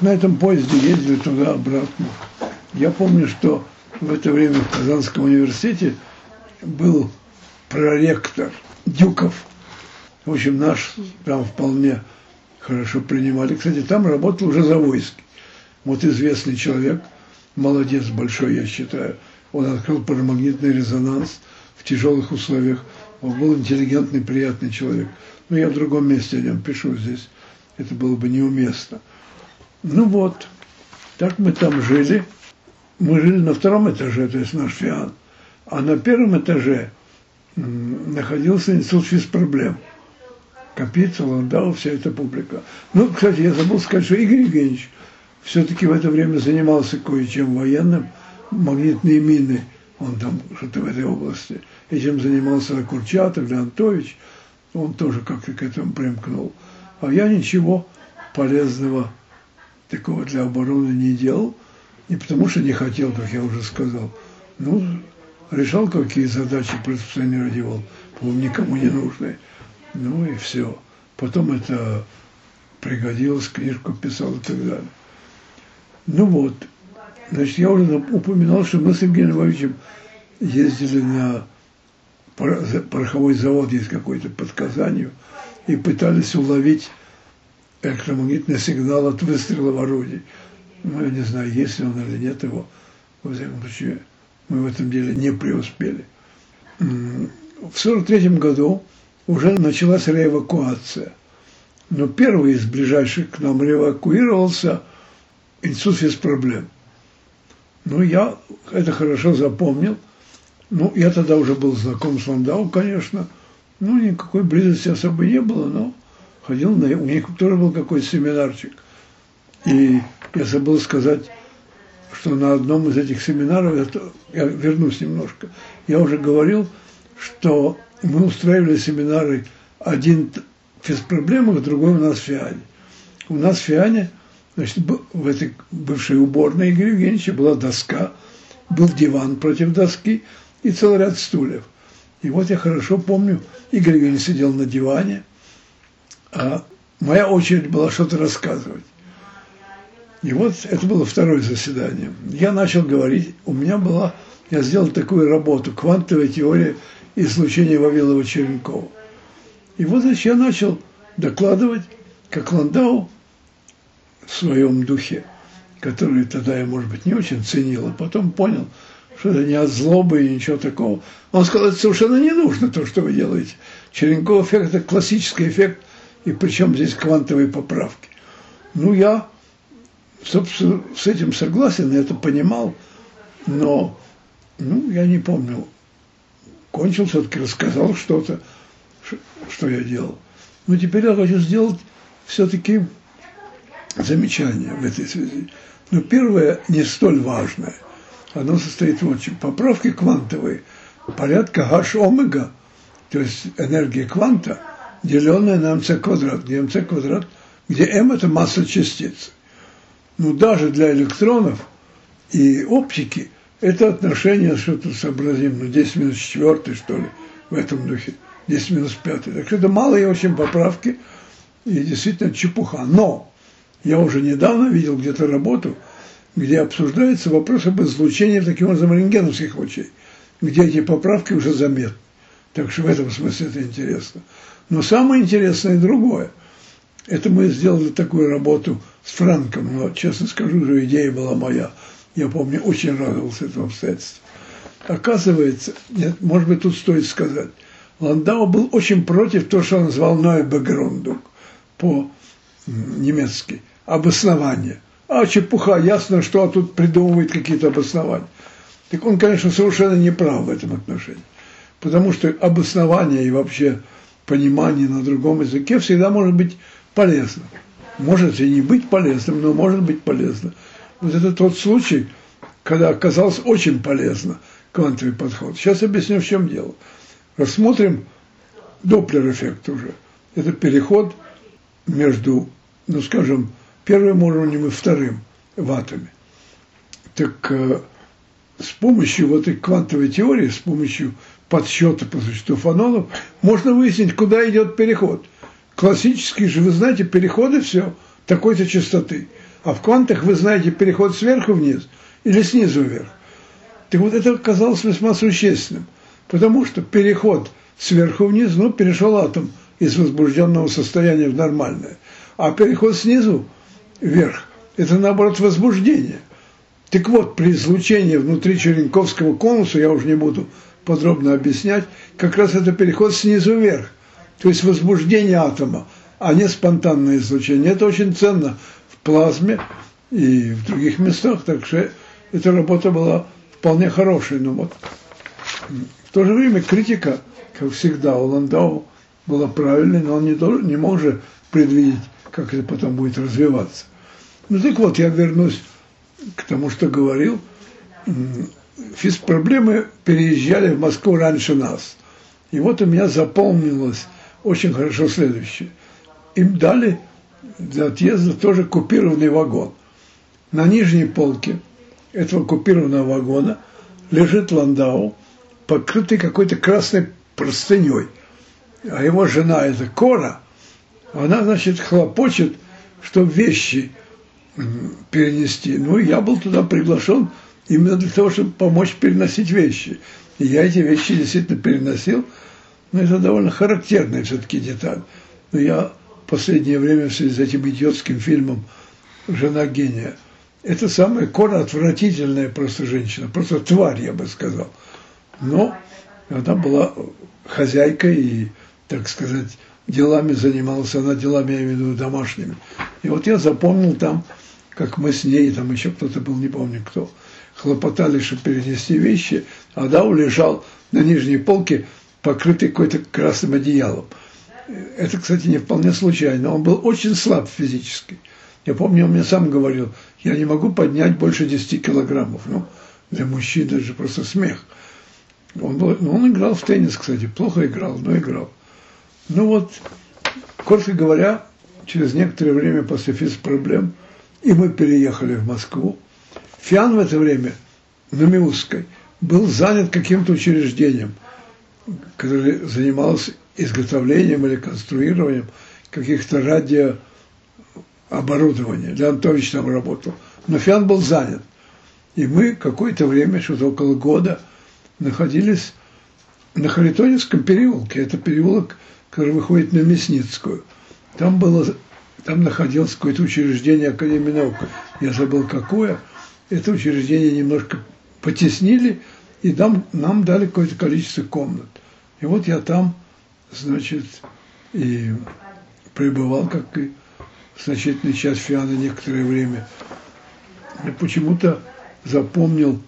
На этом поезде ездили туда-обратно. Я помню, что в это время в Казанском университете был проректор Дюков. В общем, наш прям вполне хорошо принимали. Кстати, там работал уже Завойский. Вот известный человек, молодец большой, я считаю. Он открыл парамагнитный резонанс в тяжелых условиях. Он был интеллигентный, приятный человек. Но я в другом месте о нем пишу здесь. Это было бы неуместно. Ну вот, так мы там жили. Мы жили на втором этаже, то есть наш фиан. А на первом этаже находился институт физпроблем. Капица, Ландау, вся эта публика. Ну, кстати, я забыл сказать, что Игорь Евгеньевич все-таки в это время занимался кое-чем военным, магнитные мины, он там что-то в этой области. Этим занимался Курчатов, Леонтович, он тоже как-то к этому примкнул. А я ничего полезного такого для обороны не делал, не потому что не хотел, как я уже сказал. Ну, решал какие задачи радиоволн, по-моему, никому не нужные. Ну и все. Потом это пригодилось, книжку писал и так далее. Ну вот, значит, я уже упоминал, что мы с Евгением Львовичем ездили на пороховой завод, есть какой-то под Казанью, и пытались уловить электромагнитный сигнал от выстрела в орудии. Ну, я не знаю, есть ли он или нет его. Во всяком случае, мы в этом деле не преуспели. В 1943 году уже началась реэвакуация. Но первый из ближайших к нам реэвакуировался институт физпроблем. Ну, я это хорошо запомнил. Ну, я тогда уже был знаком с Ландау, конечно. Ну, никакой близости особо не было, но ходил на... У них тоже был какой-то семинарчик. И я забыл сказать, что на одном из этих семинаров, это, я вернусь немножко, я уже говорил, что мы устраивали семинары, один в физпроблемах, другой у нас в ФИАНе. У нас в ФИАНе, значит, в этой бывшей уборной Игоря Евгеньевича была доска, был диван против доски и целый ряд стульев. И вот я хорошо помню, Игорь Евгеньевич сидел на диване, а моя очередь была что-то рассказывать. И вот это было второе заседание. Я начал говорить, у меня была, я сделал такую работу, квантовая теория излучения Вавилова-Черенкова. И вот значит, я начал докладывать, как Ландау в своем духе, который тогда я, может быть, не очень ценил, а потом понял, что это не от злобы и ничего такого. Он сказал, это совершенно не нужно, то, что вы делаете. Черенков эффект – это классический эффект, и причем здесь квантовые поправки. Ну, я собственно, с этим согласен, я это понимал, но, ну, я не помню, кончил все-таки, рассказал что-то, что я делал. Но теперь я хочу сделать все-таки замечание в этой связи. Но первое не столь важное. Оно состоит в чем. Поправки квантовые порядка h омега, то есть энергия кванта, деленная на mc квадрат, где mc квадрат, где m это масса частицы ну даже для электронов и оптики это отношение что-то сообразим, ну 10 минус 4 что ли, в этом духе, 10 минус 5. Так что это малые очень поправки и действительно чепуха. Но я уже недавно видел где-то работу, где обсуждается вопрос об излучении таким образом рентгеновских лучей, где эти поправки уже заметны. Так что в этом смысле это интересно. Но самое интересное другое. Это мы сделали такую работу – с Франком, но, честно скажу, что идея была моя. Я помню, очень радовался этому обстоятельству. Оказывается, нет, может быть, тут стоит сказать, Ландау был очень против того, что он назвал «Neubeggründung» по-немецки, обоснование. А чепуха, ясно, что он тут придумывает какие-то обоснования. Так он, конечно, совершенно не прав в этом отношении. Потому что обоснование и вообще понимание на другом языке всегда может быть полезно может и не быть полезным, но может быть полезно. Вот это тот случай, когда оказалось очень полезно квантовый подход. Сейчас объясню, в чем дело. Рассмотрим доплер-эффект уже. Это переход между, ну скажем, первым уровнем и вторым в атоме. Так э, с помощью вот этой квантовой теории, с помощью подсчета по существу фононов, можно выяснить, куда идет переход – Классические же, вы знаете, переходы все такой-то частоты. А в квантах вы знаете переход сверху вниз или снизу вверх. Так вот это оказалось весьма существенным, потому что переход сверху вниз, ну, перешел атом из возбужденного состояния в нормальное. А переход снизу вверх – это, наоборот, возбуждение. Так вот, при излучении внутри Черенковского конуса, я уже не буду подробно объяснять, как раз это переход снизу вверх. То есть возбуждение атома, а не спонтанное излучение. Это очень ценно в плазме и в других местах. Так что эта работа была вполне хорошей. Но вот в то же время критика, как всегда, у Ландау была правильной, но он не, должен, не мог же предвидеть, как это потом будет развиваться. Ну так вот, я вернусь к тому, что говорил. Физпроблемы переезжали в Москву раньше нас. И вот у меня запомнилось очень хорошо следующее. Им дали для отъезда тоже купированный вагон. На нижней полке этого купированного вагона лежит Ландау, покрытый какой-то красной простыней. А его жена, это Кора, она, значит, хлопочет, чтобы вещи перенести. Ну, я был туда приглашен именно для того, чтобы помочь переносить вещи. И я эти вещи действительно переносил, но это довольно характерная все-таки деталь. Но я в последнее время в связи с этим идиотским фильмом «Жена гения», это самая Кора отвратительная просто женщина, просто тварь, я бы сказал. Но она была хозяйкой и, так сказать, делами занималась, она делами, я имею в виду, домашними. И вот я запомнил там как мы с ней, там еще кто-то был, не помню кто, хлопотали, чтобы перенести вещи, а Дау лежал на нижней полке, покрытый какой-то красным одеялом. Это, кстати, не вполне случайно. Он был очень слаб физически. Я помню, он мне сам говорил, я не могу поднять больше 10 килограммов. Ну, для мужчин это же просто смех. Он, был, ну, он играл в теннис, кстати, плохо играл, но играл. Ну вот, коротко говоря, через некоторое время после физпроблем – и мы переехали в Москву. Фиан в это время на Миусской был занят каким-то учреждением, которое занималось изготовлением или конструированием каких-то радиооборудования. Леонтович там работал. Но Фиан был занят. И мы какое-то время, что-то около года, находились на Харитоневском переулке. Это переулок, который выходит на Мясницкую. Там было там находилось какое-то учреждение Академии наук. Я забыл какое. Это учреждение немножко потеснили, и нам, нам дали какое-то количество комнат. И вот я там, значит, и пребывал, как и значительная часть Фиана некоторое время. Я почему-то запомнил,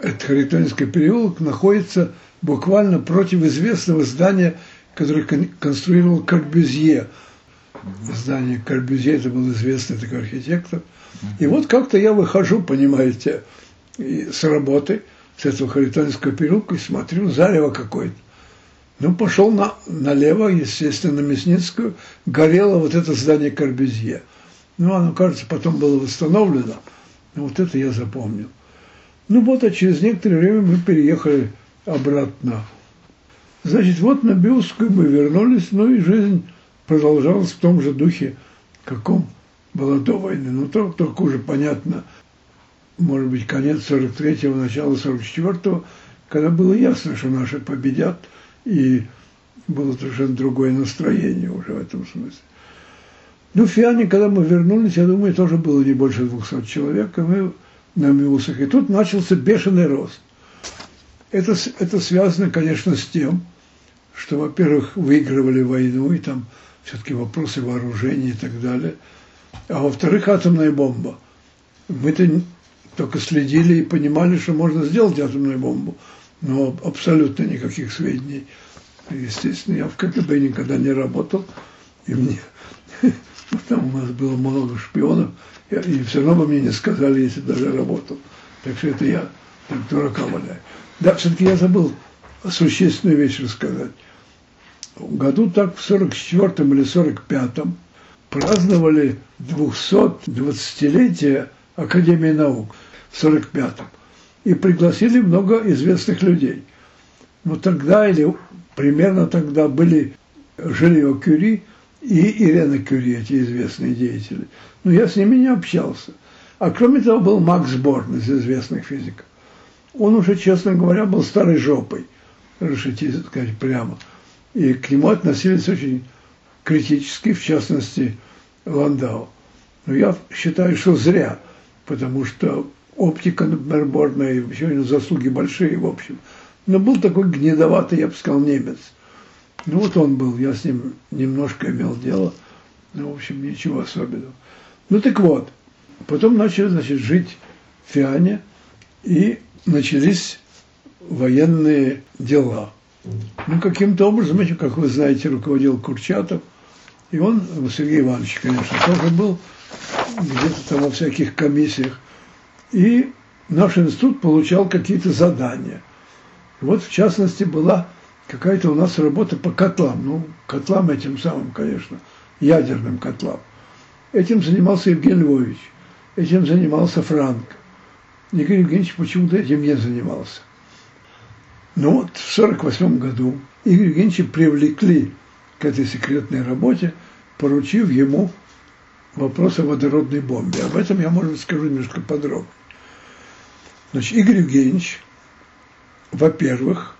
этот Харитонинский переулок находится буквально против известного здания, которое конструировал Корбюзье – здание Корбюзье, это был известный такой архитектор. И вот как-то я выхожу, понимаете, с работы, с этого Харитонского переулка, и смотрю, зарево какое-то. Ну, пошел на, налево, естественно, на Мясницкую, горело вот это здание Корбюзье. Ну, оно, кажется, потом было восстановлено. Ну, вот это я запомнил. Ну, вот, а через некоторое время мы переехали обратно. Значит, вот на Бюстскую мы вернулись, ну и жизнь продолжалось в том же духе, каком было до войны. Но то, только уже понятно, может быть, конец 43-го, начало 44-го, когда было ясно, что наши победят, и было совершенно другое настроение уже в этом смысле. Ну, в Фиане, когда мы вернулись, я думаю, тоже было не больше 200 человек, и мы на Миусах. И тут начался бешеный рост. Это, это связано, конечно, с тем, что, во-первых, выигрывали войну, и там все-таки вопросы вооружения и так далее. А во-вторых, атомная бомба. Мы-то только следили и понимали, что можно сделать атомную бомбу, но абсолютно никаких сведений. Естественно, я в КГБ никогда не работал, и мне *laughs* там у нас было много шпионов, и все равно бы мне не сказали, если даже работал. Так что это я так дурака валяю. Да, все-таки я забыл существенную вещь рассказать году так в 44-м или 45-м праздновали 220-летие Академии наук в 45-м. И пригласили много известных людей. Но тогда или примерно тогда были Жильо Кюри и Ирена Кюри, эти известные деятели. Но я с ними не общался. А кроме того был Макс Борн из известных физиков. Он уже, честно говоря, был старой жопой, решите сказать прямо – и к нему относились очень критически, в частности, Ландау. Но я считаю, что зря, потому что оптика, например, борная, еще заслуги большие, в общем. Но был такой гнедоватый, я бы сказал, немец. Ну вот он был, я с ним немножко имел дело, ну, в общем, ничего особенного. Ну так вот, потом начали, значит, жить в Фиане, и начались военные дела. Ну, каким-то образом, как вы знаете, руководил Курчатов, и он, Сергей Иванович, конечно, тоже был где-то там во всяких комиссиях. И наш институт получал какие-то задания. вот, в частности, была какая-то у нас работа по котлам. Ну, котлам этим самым, конечно, ядерным котлам. Этим занимался Евгений Львович, этим занимался Франк. Игорь Евгеньевич почему-то этим не занимался. Но вот в 1948 году Игорь Евгеньевича привлекли к этой секретной работе, поручив ему вопрос о водородной бомбе. Об этом я, может быть, скажу немножко подробнее. Значит, Игорь Евгеньевич, во-первых,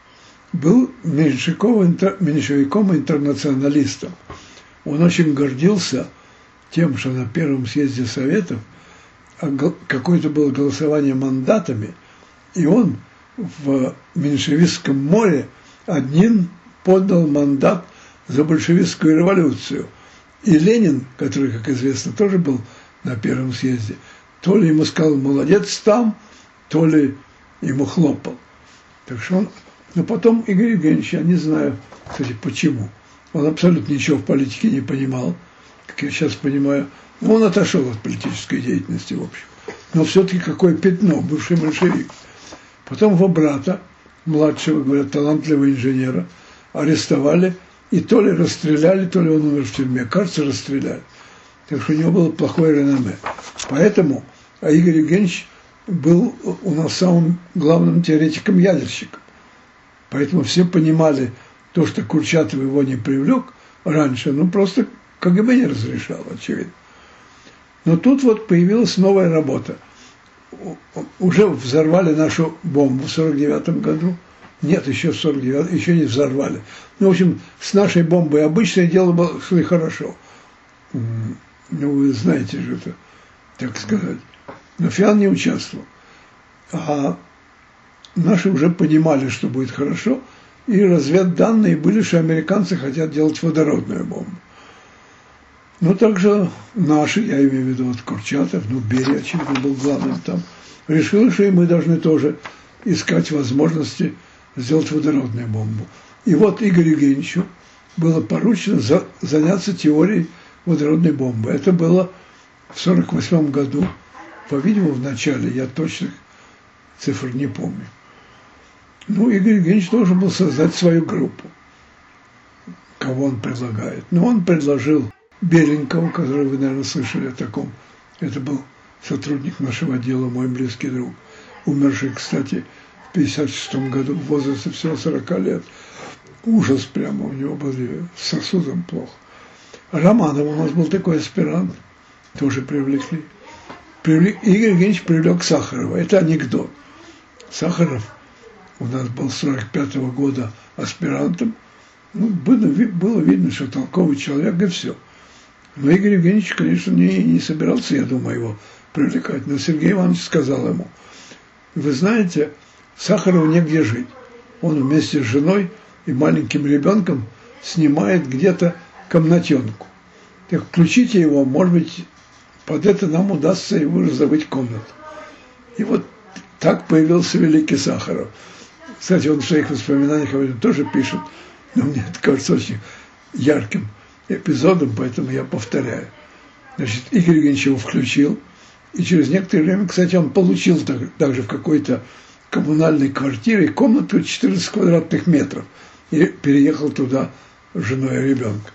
был меньшевиком-интернационалистом. Он очень гордился тем, что на первом съезде Советов какое-то было голосование мандатами, и он в меньшевистском море один подал мандат за большевистскую революцию. И Ленин, который, как известно, тоже был на первом съезде, то ли ему сказал «молодец там», то ли ему хлопал. Так что он... Но потом Игорь Евгеньевич, я не знаю, кстати, почему. Он абсолютно ничего в политике не понимал, как я сейчас понимаю. Он отошел от политической деятельности, в общем. Но все-таки какое пятно, бывший большевик. Потом его брата, младшего, говорят, талантливого инженера, арестовали и то ли расстреляли, то ли он умер в тюрьме. Кажется, расстреляли. Так что у него было плохое реноме. Поэтому а Игорь Евгеньевич был у нас самым главным теоретиком-ядерщиком. Поэтому все понимали то, что Курчатов его не привлек раньше, ну просто КГБ не разрешал, очевидно. Но тут вот появилась новая работа – уже взорвали нашу бомбу в 49 году. Нет, еще в 49 еще не взорвали. Ну, в общем, с нашей бомбой обычное дело было, шли хорошо. Ну, вы знаете же это, так сказать. Но Фиан не участвовал. А наши уже понимали, что будет хорошо, и разведданные были, что американцы хотят делать водородную бомбу. Ну, также наши, я имею в виду вот Курчатов, ну, Берия, очевидно, был главным там, решил, что и мы должны тоже искать возможности сделать водородную бомбу. И вот Игорю Евгеньевичу было поручено за, заняться теорией водородной бомбы. Это было в 1948 году, по-видимому, в начале, я точных цифр не помню. Ну, Игорь Евгеньевич должен был создать свою группу, кого он предлагает. Но он предложил Беленького, которого вы, наверное, слышали о таком. Это был сотрудник нашего отдела, мой близкий друг, умерший, кстати, в 56 году, в возрасте всего 40 лет. Ужас прямо, у него были с сосудом плохо. Романов у нас был такой аспирант, тоже привлекли. Привлек, Игорь Евгеньевич привлек Сахарова. Это анекдот. Сахаров у нас был с 45 -го года аспирантом. Ну, было, было видно, что толковый человек, и все – но Игорь Евгеньевич, конечно, не, не собирался, я думаю, его привлекать. Но Сергей Иванович сказал ему, вы знаете, Сахарову негде жить. Он вместе с женой и маленьким ребенком снимает где-то комнатенку. Так включите его, может быть, под это нам удастся его раздобыть комнату. И вот так появился великий Сахаров. Кстати, он в своих воспоминаниях об этом тоже пишет, но мне это кажется очень ярким эпизодом, поэтому я повторяю. Значит, Игорь Евгеньевич его включил, и через некоторое время, кстати, он получил также в какой-то коммунальной квартире комнату 14 квадратных метров и переехал туда с женой и ребенком.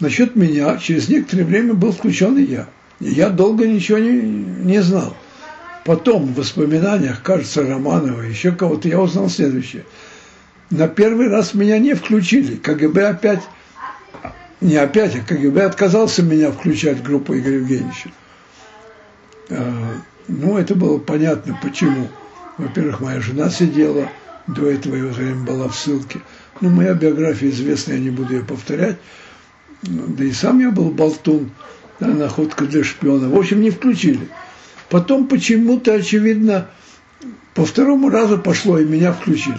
Насчет меня через некоторое время был включен и я. И я долго ничего не, не знал. Потом в воспоминаниях, кажется, Романова, еще кого-то, я узнал следующее. На первый раз меня не включили. КГБ опять не опять, а КГБ отказался меня включать в группу Игоря Евгеньевича. А, ну, это было понятно, почему. Во-первых, моя жена сидела, до этого я время была в ссылке. Ну, моя биография известна, я не буду ее повторять. да и сам я был болтун, да, находка для шпиона. В общем, не включили. Потом почему-то, очевидно, по второму разу пошло, и меня включили.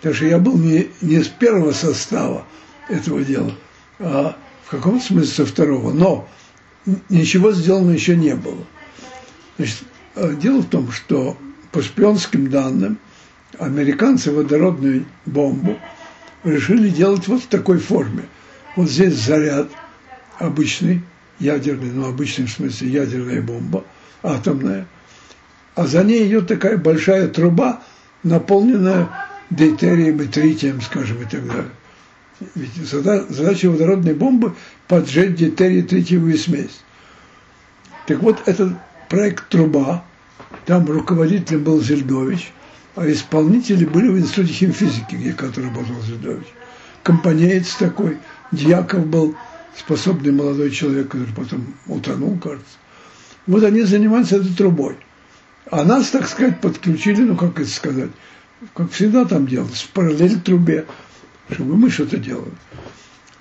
Так что я был не, не с первого состава этого дела, а в каком смысле со второго. Но ничего сделано еще не было. Значит, э, дело в том, что по шпионским данным американцы водородную бомбу решили делать вот в такой форме. Вот здесь заряд обычный, ядерный, ну обычный в смысле ядерная бомба, атомная, а за ней идет такая большая труба, наполненная дейтерием и тритием, скажем, и так далее. Ведь задача водородной бомбы – поджечь дейтерий тритиевую смесь. Так вот, этот проект «Труба», там руководителем был Зельдович, а исполнители были в Институте химфизики, где который работал Зельдович. Компанеец такой, Дьяков был способный молодой человек, который потом утонул, кажется. Вот они занимаются этой трубой. А нас, так сказать, подключили, ну как это сказать, как всегда там делалось, в параллель трубе, чтобы мы что-то делали.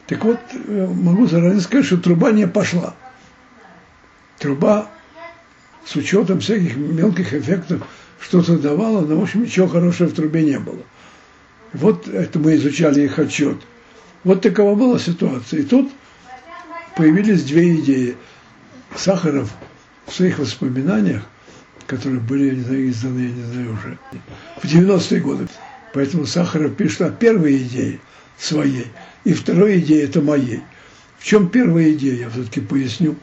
Так вот, э, могу заранее сказать, что труба не пошла. Труба с учетом всяких мелких эффектов что-то давала, но, в общем, ничего хорошего в трубе не было. Вот это мы изучали их отчет. Вот такова была ситуация. И тут появились две идеи. Сахаров в своих воспоминаниях которые были, не знаю, изданы, я не знаю уже, в 90-е годы. Поэтому Сахаров пишет о первой идее своей, и второй идее это моей. В чем первая идея, я все-таки поясню,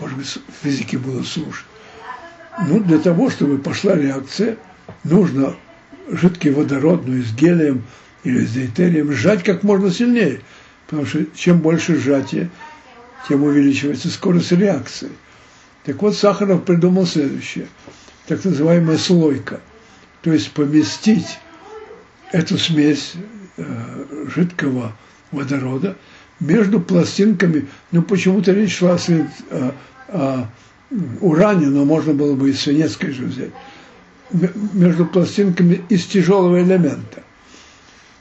может быть, физики будут слушать. Ну, для того, чтобы пошла реакция, нужно жидкий водород, ну, с гелием или с дейтерием, сжать как можно сильнее, потому что чем больше сжатия, тем увеличивается скорость реакции. Так вот, Сахаров придумал следующее – так называемая слойка. То есть поместить эту смесь э, жидкого водорода между пластинками, ну почему-то речь шла о, о уране, но можно было бы и свинец, конечно, взять, между пластинками из тяжелого элемента.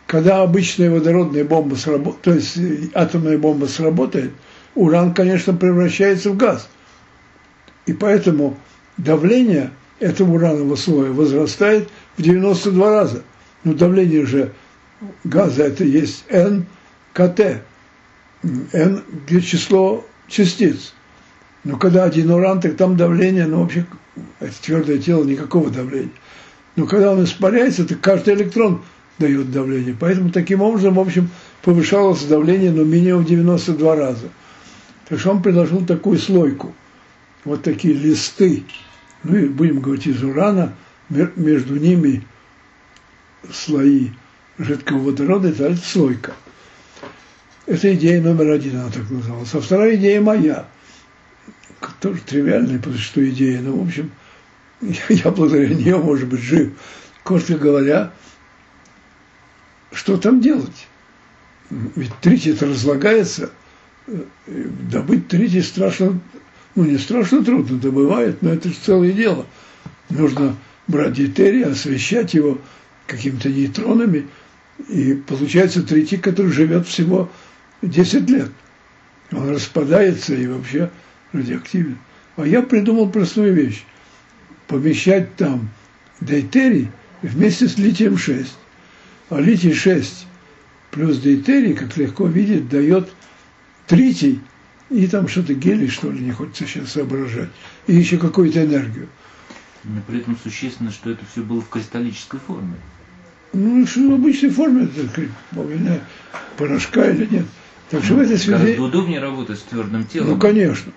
Когда обычная водородная бомба сработает, то есть атомная бомба сработает, уран, конечно, превращается в газ. И поэтому давление – этого уранового слоя возрастает в 92 раза. Но давление же газа это есть НКТ. N число частиц. Но когда один уран, так там давление, ну вообще это твердое тело, никакого давления. Но когда он испаряется, то каждый электрон дает давление. Поэтому таким образом, в общем, повышалось давление, но минимум в 92 раза. Так что он предложил такую слойку. Вот такие листы ну и будем говорить из урана, между ними слои жидкого водорода, это слойка. Это идея номер один, она так называлась. А вторая идея моя, тоже тривиальная, потому что идея, но, в общем, *laughs* я благодаря нее, может быть, жив. Коротко говоря, что там делать? Ведь тритий это разлагается, добыть тритий страшно ну, не страшно трудно, добывают, но это же целое дело. Нужно брать дейтерий, освещать его какими-то нейтронами, и получается тритий, который живет всего 10 лет. Он распадается и вообще радиоактивен. А я придумал простую вещь. Помещать там дейтерий вместе с литием-6. А литий-6 плюс дейтерий, как легко видеть, дает тритий – и там что-то гелий, что ли, не хочется сейчас соображать, и еще какую-то энергию. Но при этом существенно, что это все было в кристаллической форме. Ну, что в обычной форме, сказать, порошка или нет. Так что в этой связи... Гораздо удобнее работать с твердым телом. Ну, конечно.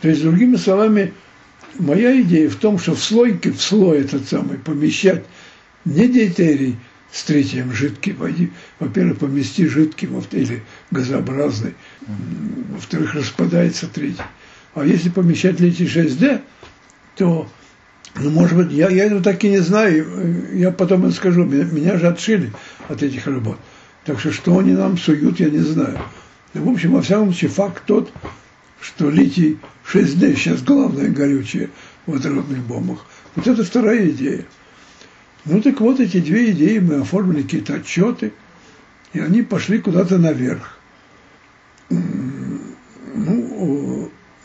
То есть, другими словами, моя идея в том, что в слойке, в слой этот самый, помещать не дейтерий, с третьим жидкий, во-первых, помести жидкий или газообразный, во-вторых, распадается третий. А если помещать литий 6D, то, ну, может быть, я, я этого так и не знаю, я потом им скажу, меня, меня же отшили от этих работ. Так что, что они нам суют, я не знаю. в общем, во всяком случае, факт тот, что литий 6D сейчас главное горючее в водородных бомбах. Вот это вторая идея. Ну так вот эти две идеи мы оформили какие-то отчеты, и они пошли куда-то наверх.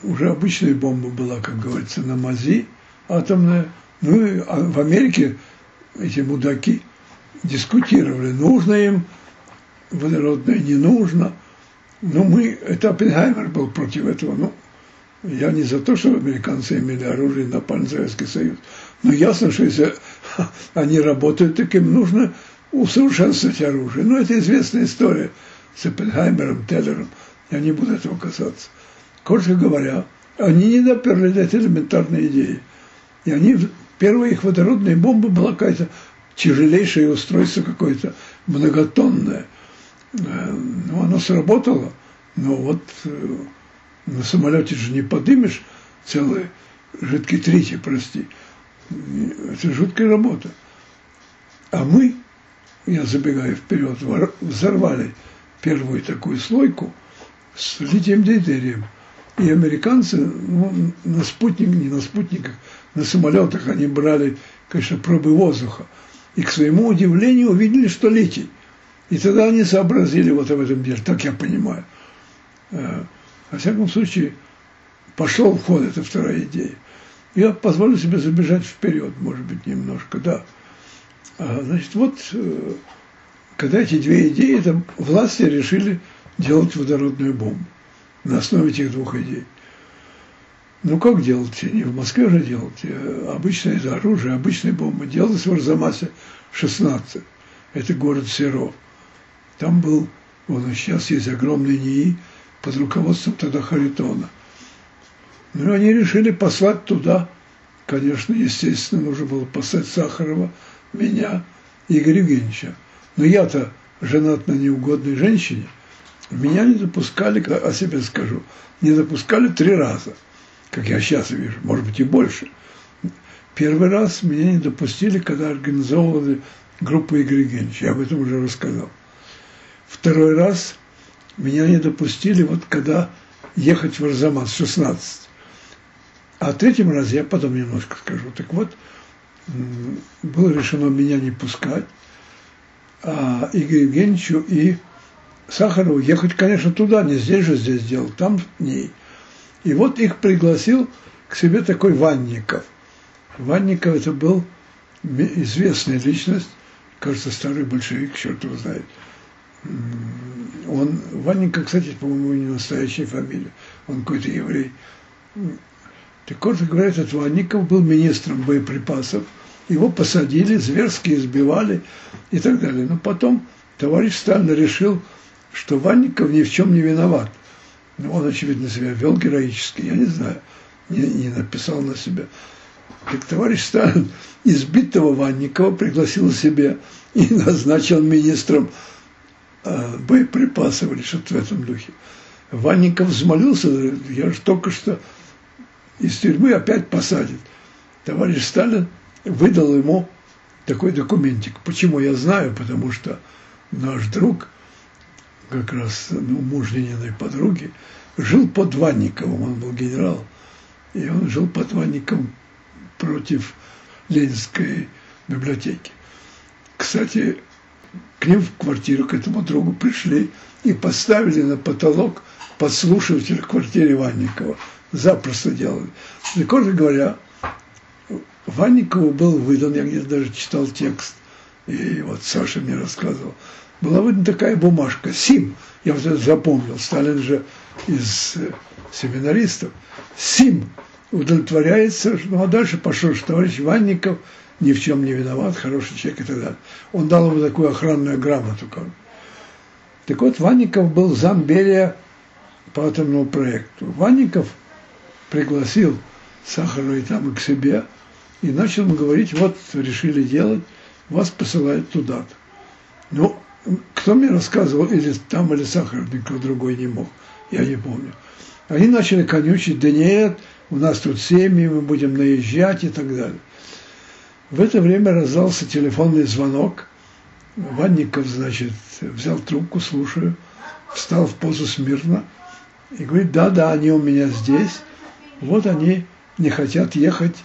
уже обычная бомба была, как говорится, на мази атомная. Ну и а в Америке эти мудаки дискутировали, нужно им водородное, не нужно. Но мы, это Оппенгаймер был против этого. Ну, я не за то, что американцы имели оружие на на Советский Союз. Но ясно, что если *laughs* они работают, так им нужно усовершенствовать оружие. Ну, это известная история с Оппенгаймером, Теллером. Я не буду этого касаться. Короче говоря, они не доперли до этой элементарной идеи. И они, первая их водородная бомба была какая-то тяжелейшее устройство какое-то, многотонное. Э, ну, оно сработало, но вот э, на самолете же не подымешь целый жидкий тритий, прости. Это жуткая работа. А мы, я забегаю вперед, взорвали первую такую слойку с литием дейтерием. И американцы ну, на спутниках, не на спутниках, на самолетах они брали, конечно, пробы воздуха. И к своему удивлению увидели, что литий. И тогда они сообразили вот об этом деле, так я понимаю. Э, во всяком случае, пошел в ход эта вторая идея. Я позволю себе забежать вперед, может быть, немножко, да. А, значит, вот, э, когда эти две идеи, это власти решили делать водородную бомбу на основе этих двух идей. Ну, как делать? Не в Москве же делать. Э, обычное это оружие, обычные бомбы. Делалось в Арзамасе 16. Это город Серов. Там был, вот сейчас есть огромный НИИ под руководством тогда Харитона. Ну, они решили послать туда, конечно, естественно, нужно было послать Сахарова, меня, Игоря Евгеньевича. Но я-то женат на неугодной женщине, меня не допускали, о себе скажу, не допускали три раза, как я сейчас вижу, может быть и больше. Первый раз меня не допустили, когда организовывали группу Игоря Евгеньевича, я об этом уже рассказал. Второй раз меня не допустили, вот когда ехать в Арзамас, 16. А третьем разе, я потом немножко скажу, так вот, было решено меня не пускать, а Игорю Евгеньевичу и Сахарову ехать, конечно, туда, не здесь же здесь делал, там не. И вот их пригласил к себе такой Ванников. Ванников это был известная личность, кажется, старый большевик, черт его знает. Он, Ванников, кстати, по-моему, не настоящая фамилия, он какой-то еврей. Так вот, говорят, этот Ванников был министром боеприпасов, его посадили, зверски избивали и так далее. Но потом товарищ Сталин решил, что Ванников ни в чем не виноват. Ну, он, очевидно, себя вел героически, я не знаю, не, не написал на себя. Так товарищ Сталин избитого Ванникова пригласил себе и *laughs* назначил министром боеприпасов или что-то в этом духе. Ванников взмолился, я же только что из тюрьмы опять посадит. Товарищ Сталин выдал ему такой документик. Почему я знаю? Потому что наш друг, как раз ну, муж Лениной подруги, жил под Ванниковым, он был генерал, и он жил под Ванниковым против Ленинской библиотеки. Кстати, к ним в квартиру, к этому другу пришли и поставили на потолок подслушиватель в квартире Ванникова – запросто делали. И, короче говоря, Ванникову был выдан, я где-то даже читал текст, и вот Саша мне рассказывал, была выдана такая бумажка, СИМ, я вот это запомнил, Сталин же из э, семинаристов, СИМ удовлетворяется, ну а дальше пошел, что товарищ Ванников ни в чем не виноват, хороший человек и так далее. Он дал ему такую охранную грамоту. Так вот, Ванников был замбелия по атомному проекту. Ванников – пригласил Сахарова и там и к себе, и начал ему говорить, вот решили делать, вас посылают туда-то. Ну, кто мне рассказывал, или там, или Сахаров, никто другой не мог, я не помню. Они начали конючить, да нет, у нас тут семьи, мы будем наезжать и так далее. В это время раздался телефонный звонок. Ванников, значит, взял трубку, слушаю, встал в позу смирно и говорит, да-да, они у меня здесь, вот они не хотят ехать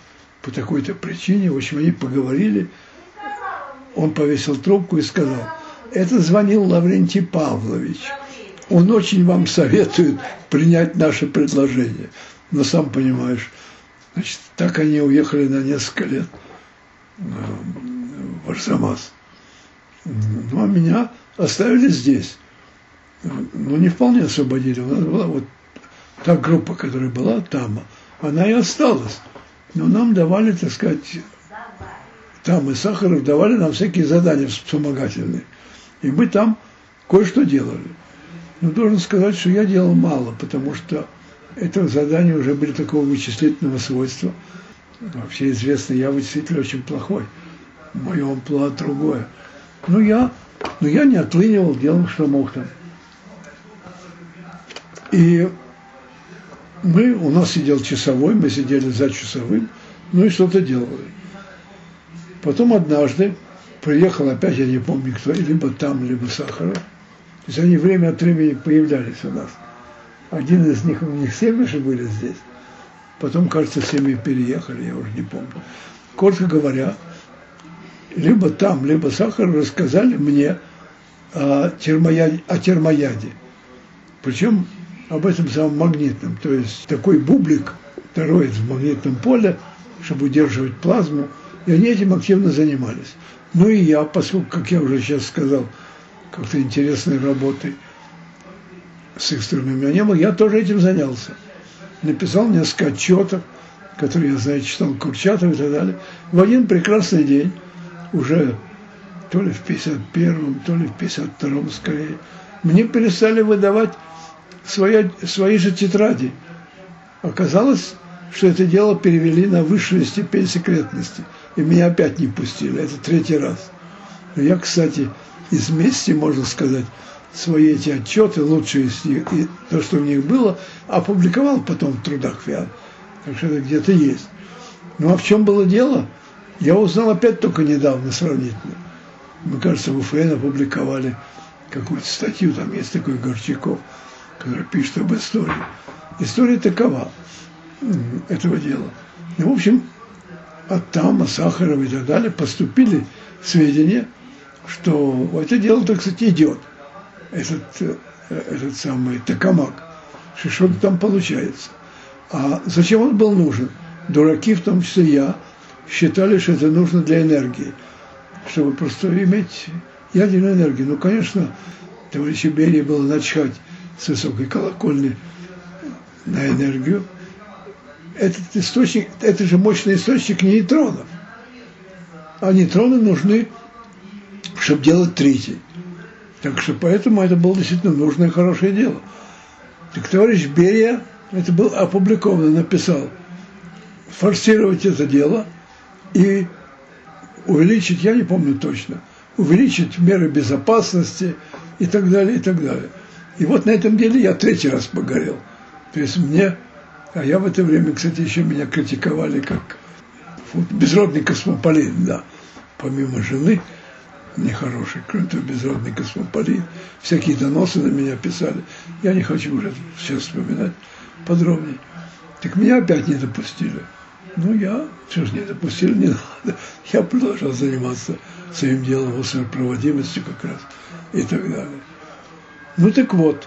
по такой-то причине. В общем, они поговорили. Он повесил трубку и сказал, это звонил Лаврентий Павлович. он очень вам советует принять наше предложение. Но сам понимаешь, значит, так они уехали на несколько лет в Арзамас. Ну, а меня оставили здесь. Ну, не вполне освободили. У нас была вот та группа, которая была там, она и осталась. Но нам давали, так сказать, там и Сахаров давали нам всякие задания вспомогательные. И мы там кое-что делали. Но должен сказать, что я делал мало, потому что это задания уже были такого вычислительного свойства. Вообще известно, я вычислитель очень плохой. Мое амплуа другое. Но я, но я не отлынивал, делал, что мог там. И мы, у нас сидел часовой, мы сидели за часовым, ну и что-то делали. Потом однажды приехал опять, я не помню кто, либо там, либо Сахаров. То есть они время от времени появлялись у нас. Один из них, у них семьи же были здесь. Потом, кажется, семьи переехали, я уже не помню. Коротко говоря, либо там, либо Сахаров рассказали мне о термояде, о термояде. Причем об этом самом магнитном. То есть такой бублик тороид в магнитном поле, чтобы удерживать плазму. И они этим активно занимались. Ну и я, поскольку, как я уже сейчас сказал, как-то интересной работой с их стороны не было, я тоже этим занялся. Написал несколько отчетов, которые я, знаю, читал Курчатов и так далее. В один прекрасный день, уже то ли в 51-м, то ли в 52-м скорее, мне перестали выдавать свои, свои же тетради. Оказалось, что это дело перевели на высшую степень секретности. И меня опять не пустили. Это третий раз. Я, кстати, из мести, можно сказать, свои эти отчеты, лучшие из них, и то, что в них было, опубликовал потом в трудах ФИА. Так что это где-то есть. Ну а в чем было дело? Я узнал опять только недавно сравнительно. Мне кажется, в УФН опубликовали какую-то статью, там есть такой Горчаков, который пишет об истории. История такова этого дела. И, в общем, от Тама, Сахарова и так далее поступили сведения, что это дело, так сказать, идет. Этот, э, этот самый Токамак, что что-то там получается. А зачем он был нужен? Дураки, в том числе я, считали, что это нужно для энергии, чтобы просто иметь ядерную энергию. Ну, конечно, товарищу Берии было начать с высокой колокольни на энергию, этот источник, это же мощный источник нейтронов. А нейтроны нужны, чтобы делать третий. Так что поэтому это было действительно нужное и хорошее дело. Так товарищ Берия, это был опубликовано, написал, форсировать это дело и увеличить, я не помню точно, увеличить меры безопасности и так далее, и так далее. И вот на этом деле я третий раз погорел. То есть мне, а я в это время, кстати, еще меня критиковали как безродный космополит, да, помимо жены, нехороший, кроме того, безродный космополит, всякие доносы на меня писали. Я не хочу уже сейчас вспоминать подробнее. Так меня опять не допустили. Ну, я, все же не допустили, не надо. Я продолжал заниматься своим делом, проводимостью как раз и так далее. Ну так вот,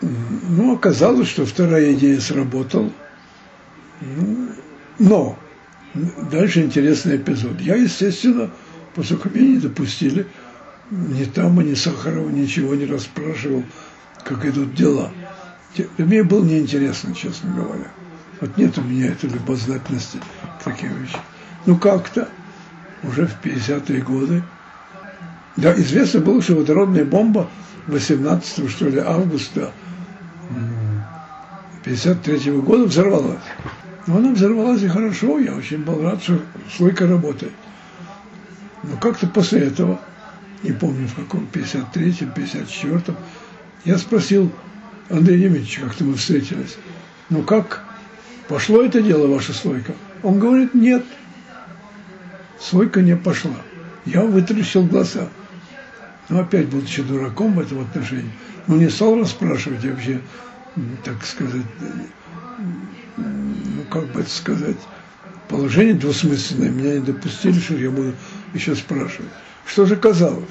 ну оказалось, что вторая идея сработала. Ну, но дальше интересный эпизод. Я, естественно, поскольку меня не допустили, ни там, ни Сахарова ничего не расспрашивал, как идут дела. Мне было неинтересно, честно говоря. Вот нет у меня этой любознательности к таким вещам. Ну как-то уже в 50-е годы. Да, известно было, что водородная бомба 18 что ли, августа 53 года взорвалась. Но она взорвалась и хорошо, я очень был рад, что слойка работает. Но как-то после этого, не помню в каком, 53-м, 54-м, я спросил Андрея Демидовича, как-то мы встретились, ну как, пошло это дело, ваша слойка? Он говорит, нет, слойка не пошла. Я вытаращил глаза – ну, опять будучи дураком в этом отношении, ну, не стал расспрашивать вообще, так сказать, ну, как бы это сказать, положение двусмысленное, меня не допустили, что я буду еще спрашивать. Что же казалось?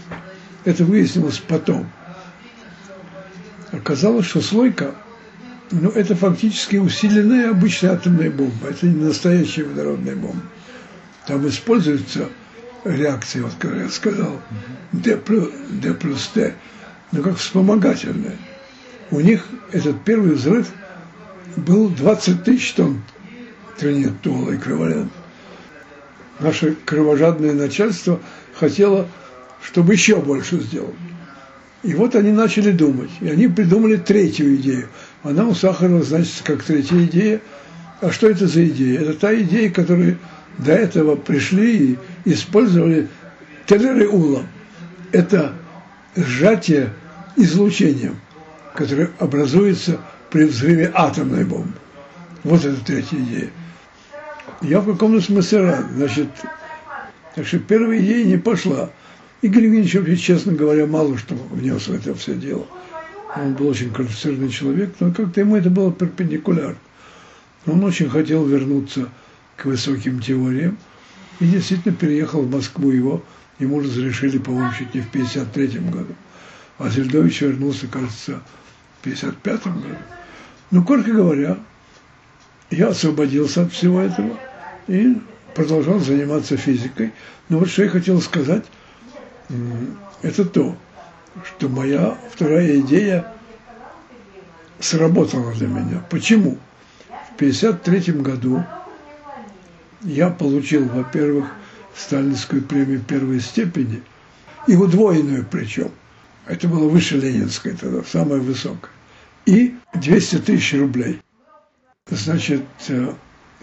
Это выяснилось потом. Оказалось, что слойка, ну, это фактически усиленная обычная атомная бомба. Это не настоящая водородная бомба. Там используется реакция, вот как я сказал, D плюс, D плюс T, но как вспомогательная. У них этот первый взрыв был 20 тысяч тонн тринитуола эквивалент. Наше кровожадное начальство хотело, чтобы еще больше сделать. И вот они начали думать. И они придумали третью идею. Она у Сахарова значится как третья идея. А что это за идея? Это та идея, которую до этого пришли и использовали Теллер и Улам. Это сжатие излучением, которое образуется при взрыве атомной бомбы. Вот это третья идея. Я в каком-то смысле рад. Значит, так что первая идея не пошла. Игорь Евгеньевич, честно говоря, мало что внес в это все дело. Он был очень квалифицированный человек, но как-то ему это было перпендикулярно. Он очень хотел вернуться к высоким теориям и действительно переехал в Москву. Его, ему разрешили, по-моему, чуть не в 53 году. А Зельдович вернулся, кажется, в 55 году. Ну, коротко говоря, я освободился от всего этого и продолжал заниматься физикой. Но вот что я хотел сказать – это то, что моя вторая идея сработала для меня. Почему? В 1953 году я получил, во-первых, Сталинскую премию первой степени, и удвоенную причем. Это было выше Ленинской тогда, самое высокое. И 200 тысяч рублей. Значит, э,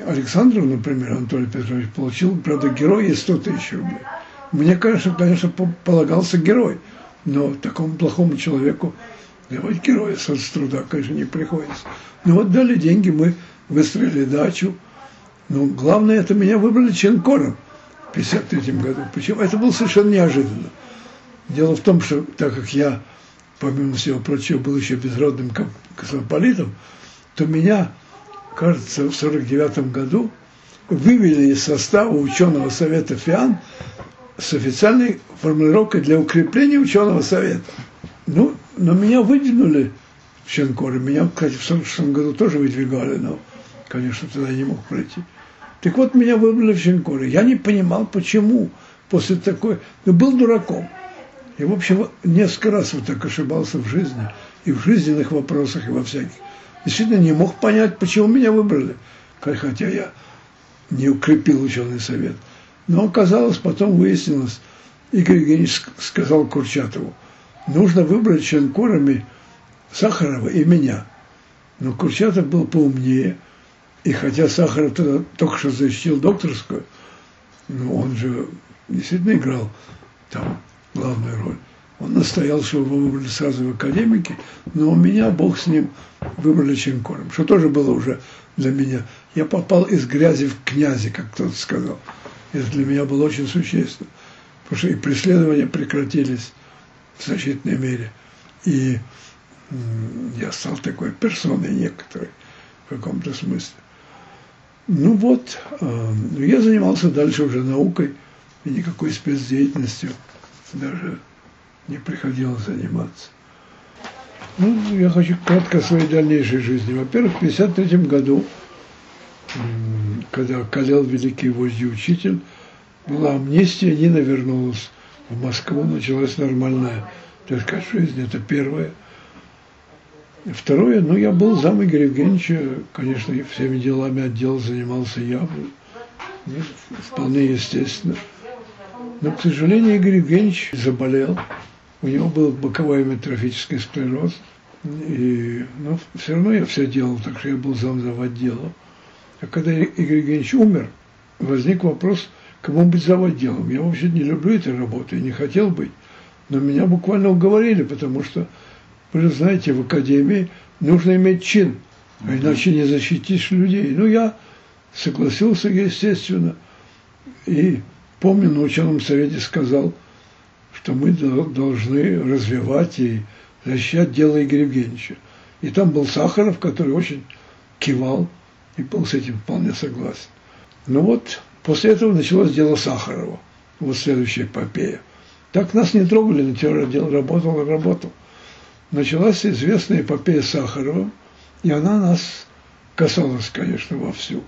Александров, например, Анатолий Петрович, получил, правда, героя 100 тысяч рублей. Мне, конечно, конечно, полагался герой, но такому плохому человеку давать героя с труда, конечно, не приходится. Но вот дали деньги, мы выстроили дачу. Но главное, это меня выбрали ченкором в 1953 году. Почему? Это было совершенно неожиданно. Дело в том, что так как я, помимо всего прочего, был еще безродным космополитом, то меня, кажется, в 1949 году вывели из состава ученого совета ФИАН с официальной формулировкой для укрепления ученого совета. Ну, но меня выдвинули в Ченкоре. Меня, кстати, в 46 году тоже выдвигали, но, конечно, тогда не мог пройти. Так вот, меня выбрали в Ченкоре. Я не понимал, почему после такой... Ну, был дураком. И, в общем, несколько раз вот так ошибался в жизни. И в жизненных вопросах, и во всяких. Действительно, не мог понять, почему меня выбрали. Хотя я не укрепил ученый совет. Но оказалось, потом выяснилось, Игорь Евгеньевич сказал Курчатову, нужно выбрать членкорами Сахарова и меня. Но Курчатов был поумнее, и хотя Сахаров тогда только что защитил докторскую, но он же действительно играл там главную роль. Он настоял, что его выбрали сразу в академике, но у меня, бог с ним, выбрали Ченкором, что тоже было уже для меня. Я попал из грязи в князи, как кто-то сказал. Это для меня было очень существенно. Потому что и преследования прекратились в значительной мере. И я стал такой персоной некоторой в каком-то смысле. Ну вот, а, я занимался дальше уже наукой, и никакой спецдеятельностью даже не приходилось заниматься. Ну, я хочу кратко о своей дальнейшей жизни. Во-первых, в 1953 году когда Калел великий вождь учитель, была амнистия, Нина вернулась в Москву, началась нормальная, так сказать, жизнь, это первое. Второе, ну, я был зам Игоря Евгеньевича, конечно, всеми делами отдела занимался я, ну, вполне естественно. Но, к сожалению, Игорь Евгеньевич заболел, у него был боковой метрофический склероз, и, ну, все равно я все делал, так что я был замзав отдела. А когда Игорь Евгеньевич умер, возник вопрос, кому быть заводделом. Я вообще не люблю этой работы, не хотел быть. Но меня буквально уговорили, потому что, вы же знаете, в академии нужно иметь чин, а иначе не защитишь людей. Ну, я согласился, естественно, и помню, на ученом совете сказал, что мы должны развивать и защищать дело Игоря Евгеньевича. И там был Сахаров, который очень кивал и был с этим вполне согласен. Ну вот, после этого началось дело Сахарова. Вот следующая эпопея. Так нас не трогали, но террор работал и работал. началась известная эпопея Сахарова, и она нас касалась, конечно, вовсю.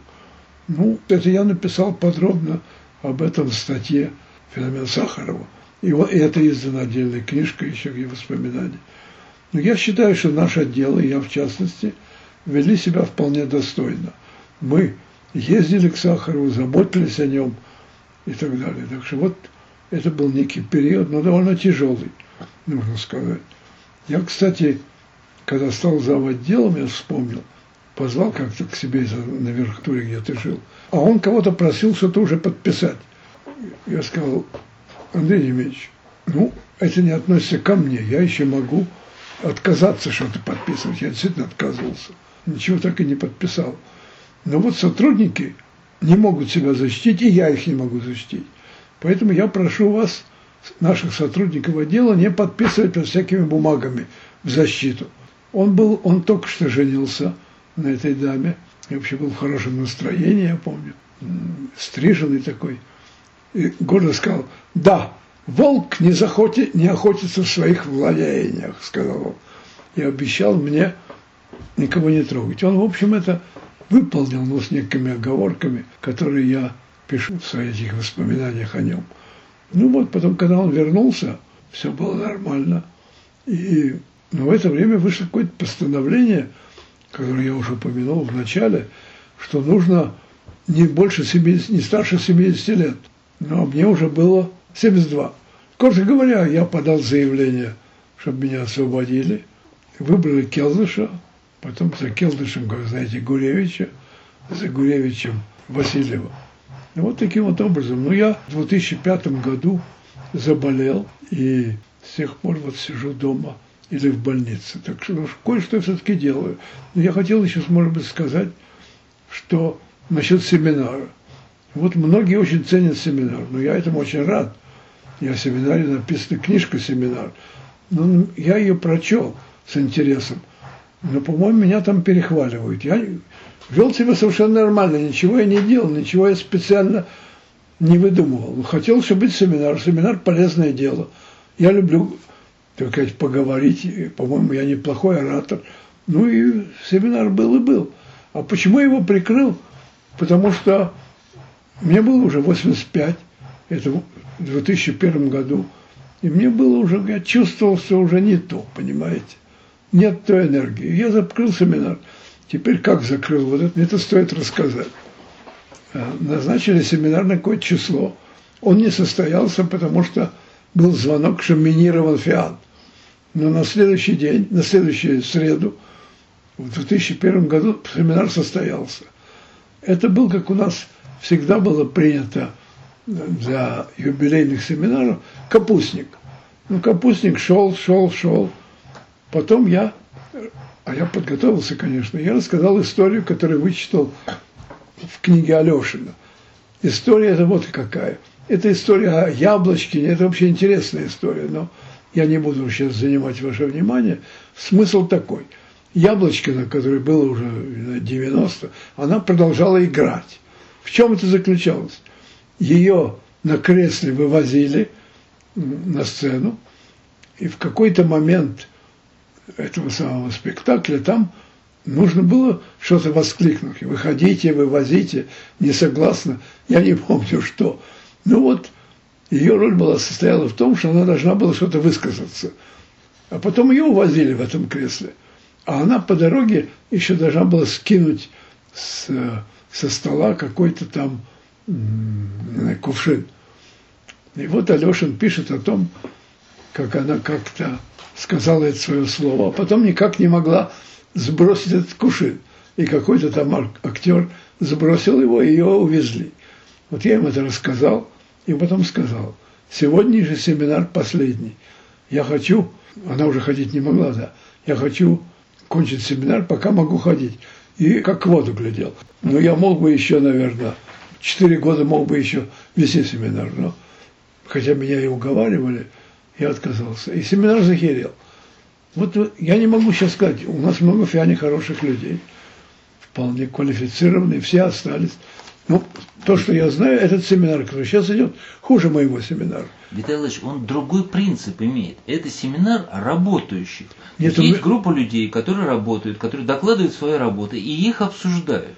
Ну, это я написал подробно об этом в статье «Феномен Сахарова». И это издана отдельная книжка, еще и воспоминания. Но я считаю, что наш отдел, и я в частности, вели себя вполне достойно. Мы ездили к Сахарову, заботились о нем и так далее. Так что вот это был некий период, но довольно тяжелый, нужно сказать. Я, кстати, когда стал зав. отделом, я вспомнил, позвал как-то к себе на верхотуре, где ты жил. А он кого-то просил что-то уже подписать. Я сказал, Андрей Демидович, ну, это не относится ко мне, я еще могу отказаться что-то подписывать. Я действительно отказывался. Ничего так и не подписал. Но вот сотрудники не могут себя защитить, и я их не могу защитить. Поэтому я прошу вас, наших сотрудников отдела, не подписывать под всякими бумагами в защиту. Он был, он только что женился на этой даме. И вообще был в хорошем настроении, я помню. Стриженный такой. И гордо сказал, да, волк не, захоти, не охотится в своих владениях, сказал он. И обещал мне никого не трогать. Он, в общем, это выполнил, но с некими оговорками, которые я пишу в своих этих воспоминаниях о нем. Ну вот, потом, когда он вернулся, все было нормально. И но в это время вышло какое-то постановление, которое я уже упомянул в начале, что нужно не больше 70, не старше 70 лет. Но мне уже было 72. Короче говоря, я подал заявление, чтобы меня освободили. Выбрали Келдыша, потом за Келдышем, как знаете, Гуревича, за Гуревичем Васильева. И вот таким вот образом. Ну, я в 2005 году заболел, и с тех пор вот сижу дома или в больнице. Так что ну, кое-что я все-таки делаю. Но я хотел еще, может быть, сказать, что насчет семинара. Вот многие очень ценят семинар, но я этому очень рад. Я в семинаре написана книжка «Семинар». Но я ее прочел с интересом. Но, по-моему, меня там перехваливают. Я вел себя совершенно нормально, ничего я не делал, ничего я специально не выдумывал. Хотел, чтобы быть семинар. Семинар – полезное дело. Я люблю, так сказать, поговорить. По-моему, я неплохой оратор. Ну и семинар был и был. А почему я его прикрыл? Потому что мне было уже 85, это в 2001 году. И мне было уже, я чувствовал, что уже не то, понимаете? Нет той энергии. Я закрыл семинар. Теперь как закрыл? Вот это, это стоит рассказать. Э, назначили семинар на какое число. Он не состоялся, потому что был звонок, что минирован ФИАН. Но на следующий день, на следующую среду, в 2001 году семинар состоялся. Это был, как у нас всегда было принято для юбилейных семинаров, капустник. Ну, капустник шел, шел, шел. Потом я а я подготовился, конечно. Я рассказал историю, которую вычитал в книге Алешина. История это вот какая. Это история о яблочке, это вообще интересная история, но я не буду сейчас занимать ваше внимание. Смысл такой. Яблочкина, которой было уже 90, она продолжала играть. В чем это заключалось? Ее на кресле вывозили на сцену, и в какой-то момент этого самого спектакля, там нужно было что-то воскликнуть. Выходите, вывозите, не согласна. Я не помню, что. Ну вот, ее роль была состояла в том, что она должна была что-то высказаться. А потом ее увозили в этом кресле. А она по дороге еще должна была скинуть с, со стола какой-то там кувшин. И вот Алешин пишет о том, как она как-то сказала это свое слово, а потом никак не могла сбросить этот кувшин. И какой-то там актер сбросил его, и ее увезли. Вот я им это рассказал, и потом сказал, сегодня же семинар последний. Я хочу, она уже ходить не могла, да, я хочу кончить семинар, пока могу ходить. И как воду глядел. Но я мог бы еще, наверное, четыре года мог бы еще вести семинар, но хотя меня и уговаривали – я отказался. И семинар захерел. Вот я не могу сейчас сказать, у нас много в Фиане хороших людей, вполне квалифицированные, все остались. Ну, то, что я знаю, этот семинар, который сейчас идет, хуже моего семинара. Виталий он другой принцип имеет. Это семинар работающих. Нет, есть мы- группа людей, которые работают, которые докладывают свои работы и их обсуждают.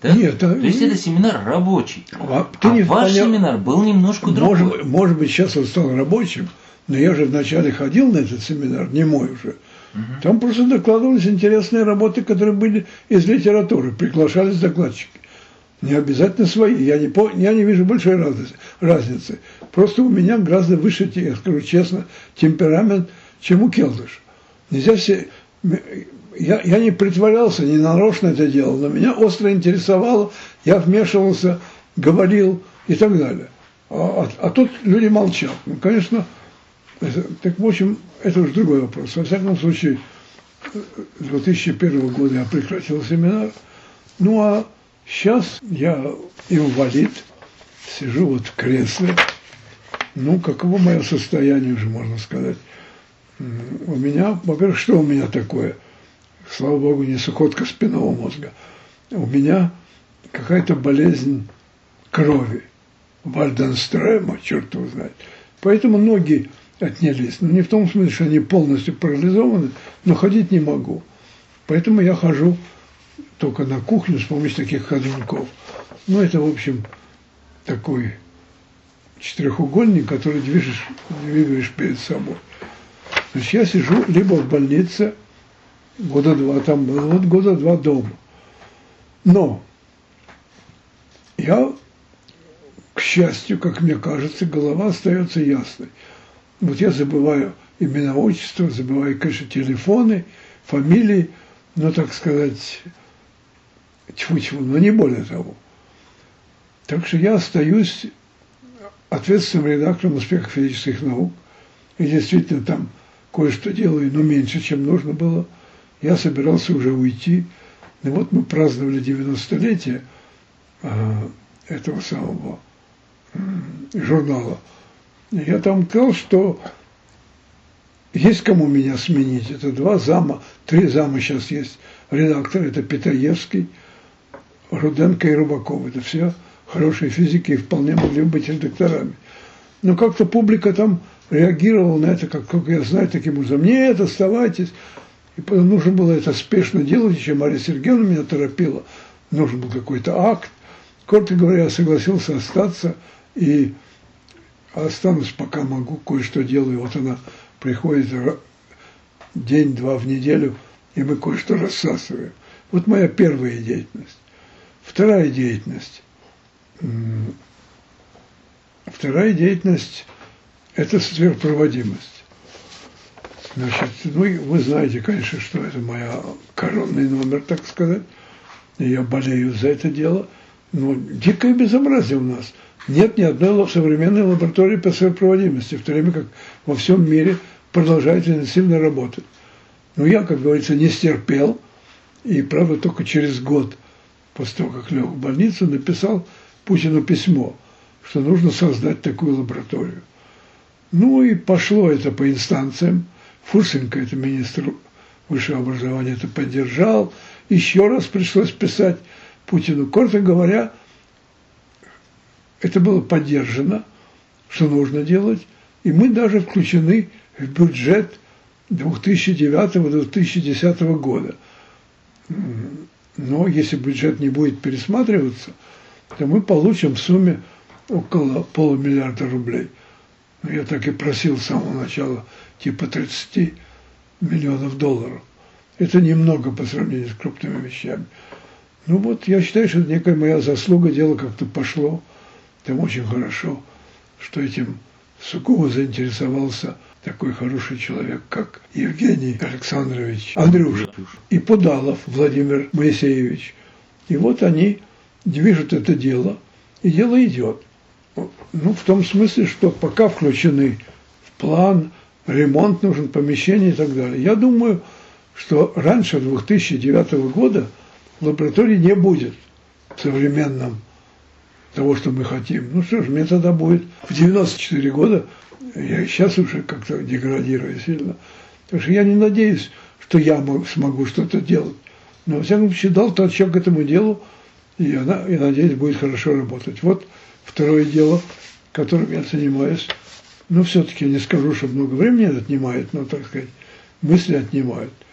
Да? Нет, а- То есть это семинар рабочий. А А, ты не ваш вполне- семинар был немножко другой. Может, может быть, сейчас он стал рабочим, но я же вначале ходил на этот семинар, не мой уже. Там просто докладывались интересные работы, которые были из литературы, приглашались докладчики. Не обязательно свои. Я не, я не вижу большой разницы, разницы. Просто у меня гораздо выше, я скажу честно, темперамент, чем у Келдыша. Нельзя все... Я, я не притворялся, не нарочно это делал, но меня остро интересовало, я вмешивался, говорил и так далее. А, а- а тут люди молчат. Ну, конечно, это- так, в общем, это уже другой вопрос. Во всяком случае, с 2001 года я прекратил семинар. Ну, а сейчас я инвалид, сижу вот в кресле. Ну, каково мое состояние уже, можно сказать. У меня, во-первых, что у меня такое? Слава Богу, не сухотка спинного мозга. У меня какая-то болезнь крови. Вальденстрема, черт его знает. Поэтому ноги отнялись. Но не в том смысле, что они полностью парализованы, но ходить не могу. Поэтому я хожу только на кухню с помощью таких ходунков. Ну, это, в общем, такой четырехугольник, который движешь, двигаешь перед собой. Значит, я сижу либо в больнице, года два там было, вот года два дома. Но я, к счастью, как мне кажется, голова остается ясной. Вот я забываю имена, отчества, забываю, конечно, телефоны, фамилии, но, так сказать, тьфу-тьфу, но не более того. Так что я остаюсь ответственным редактором успехов физических наук. И действительно там кое-что делаю, но меньше, чем нужно было. Я собирался уже уйти. И вот мы праздновали 90-летие а, этого самого журнала. Я там сказал, что есть кому меня сменить. Это два зама, три зама сейчас есть. Редактор это Петраевский, Руденко и Рубаков. Это все хорошие физики и вполне могли бы быть редакторами. Но как-то публика там реагировала на это, как, как я знаю, таким образом. Нет, оставайтесь. И потом нужно было это спешно делать, еще Мария Сергеевна меня торопила. Нужен был какой-то акт. Коротко говоря, я согласился остаться и останусь, пока могу, кое-что делаю. Вот она приходит день-два в неделю, и мы кое-что рассасываем. Вот моя первая деятельность. Вторая деятельность. Вторая деятельность – это сверхпроводимость. Значит, ну, вы знаете, конечно, что это моя коронный номер, так сказать. Я болею за это дело. Но дикое безобразие у нас. Нет ни одной современной лаборатории по сверхпроводимости, в то время как во всем мире продолжает интенсивно работать. Но я, как говорится, не стерпел, и, правда, только через год после того, как лег в больницу, написал Путину письмо, что нужно создать такую лабораторию. Ну и пошло это по инстанциям. Фурсенко, это министр высшего образования, это поддержал. Еще раз пришлось писать Путину. Коротко говоря, это было поддержано, что нужно делать. И мы даже включены в бюджет 2009-2010 года. Но если бюджет не будет пересматриваться, то мы получим в сумме около полумиллиарда рублей. Ну, я так и просил с самого начала, типа 30 миллионов долларов. Это немного по сравнению с крупными вещами. Ну вот, я считаю, что это некая моя заслуга, дело как-то пошло. Там очень хорошо, что этим сугубо заинтересовался такой хороший человек, как Евгений Александрович Андрюшин и Пудалов Владимир Моисеевич. И вот они движут это дело, и дело идет. Ну, в том смысле, что пока включены в план, ремонт нужен, помещение и так далее. Я думаю, что раньше 2009 года лаборатории не будет в современном того, что мы хотим. Ну что ж, мне тогда будет в 94 года, я и сейчас уже как-то деградирую сильно. Так что я не надеюсь, что я мог- смогу что-то делать. Но, во всяком случае, дал толчок этому делу и она, я надеюсь, будет хорошо работать. Вот второе дело, которым я занимаюсь. Ну, все-таки не скажу, что много времени это отнимает, но, так сказать, мысли отнимают –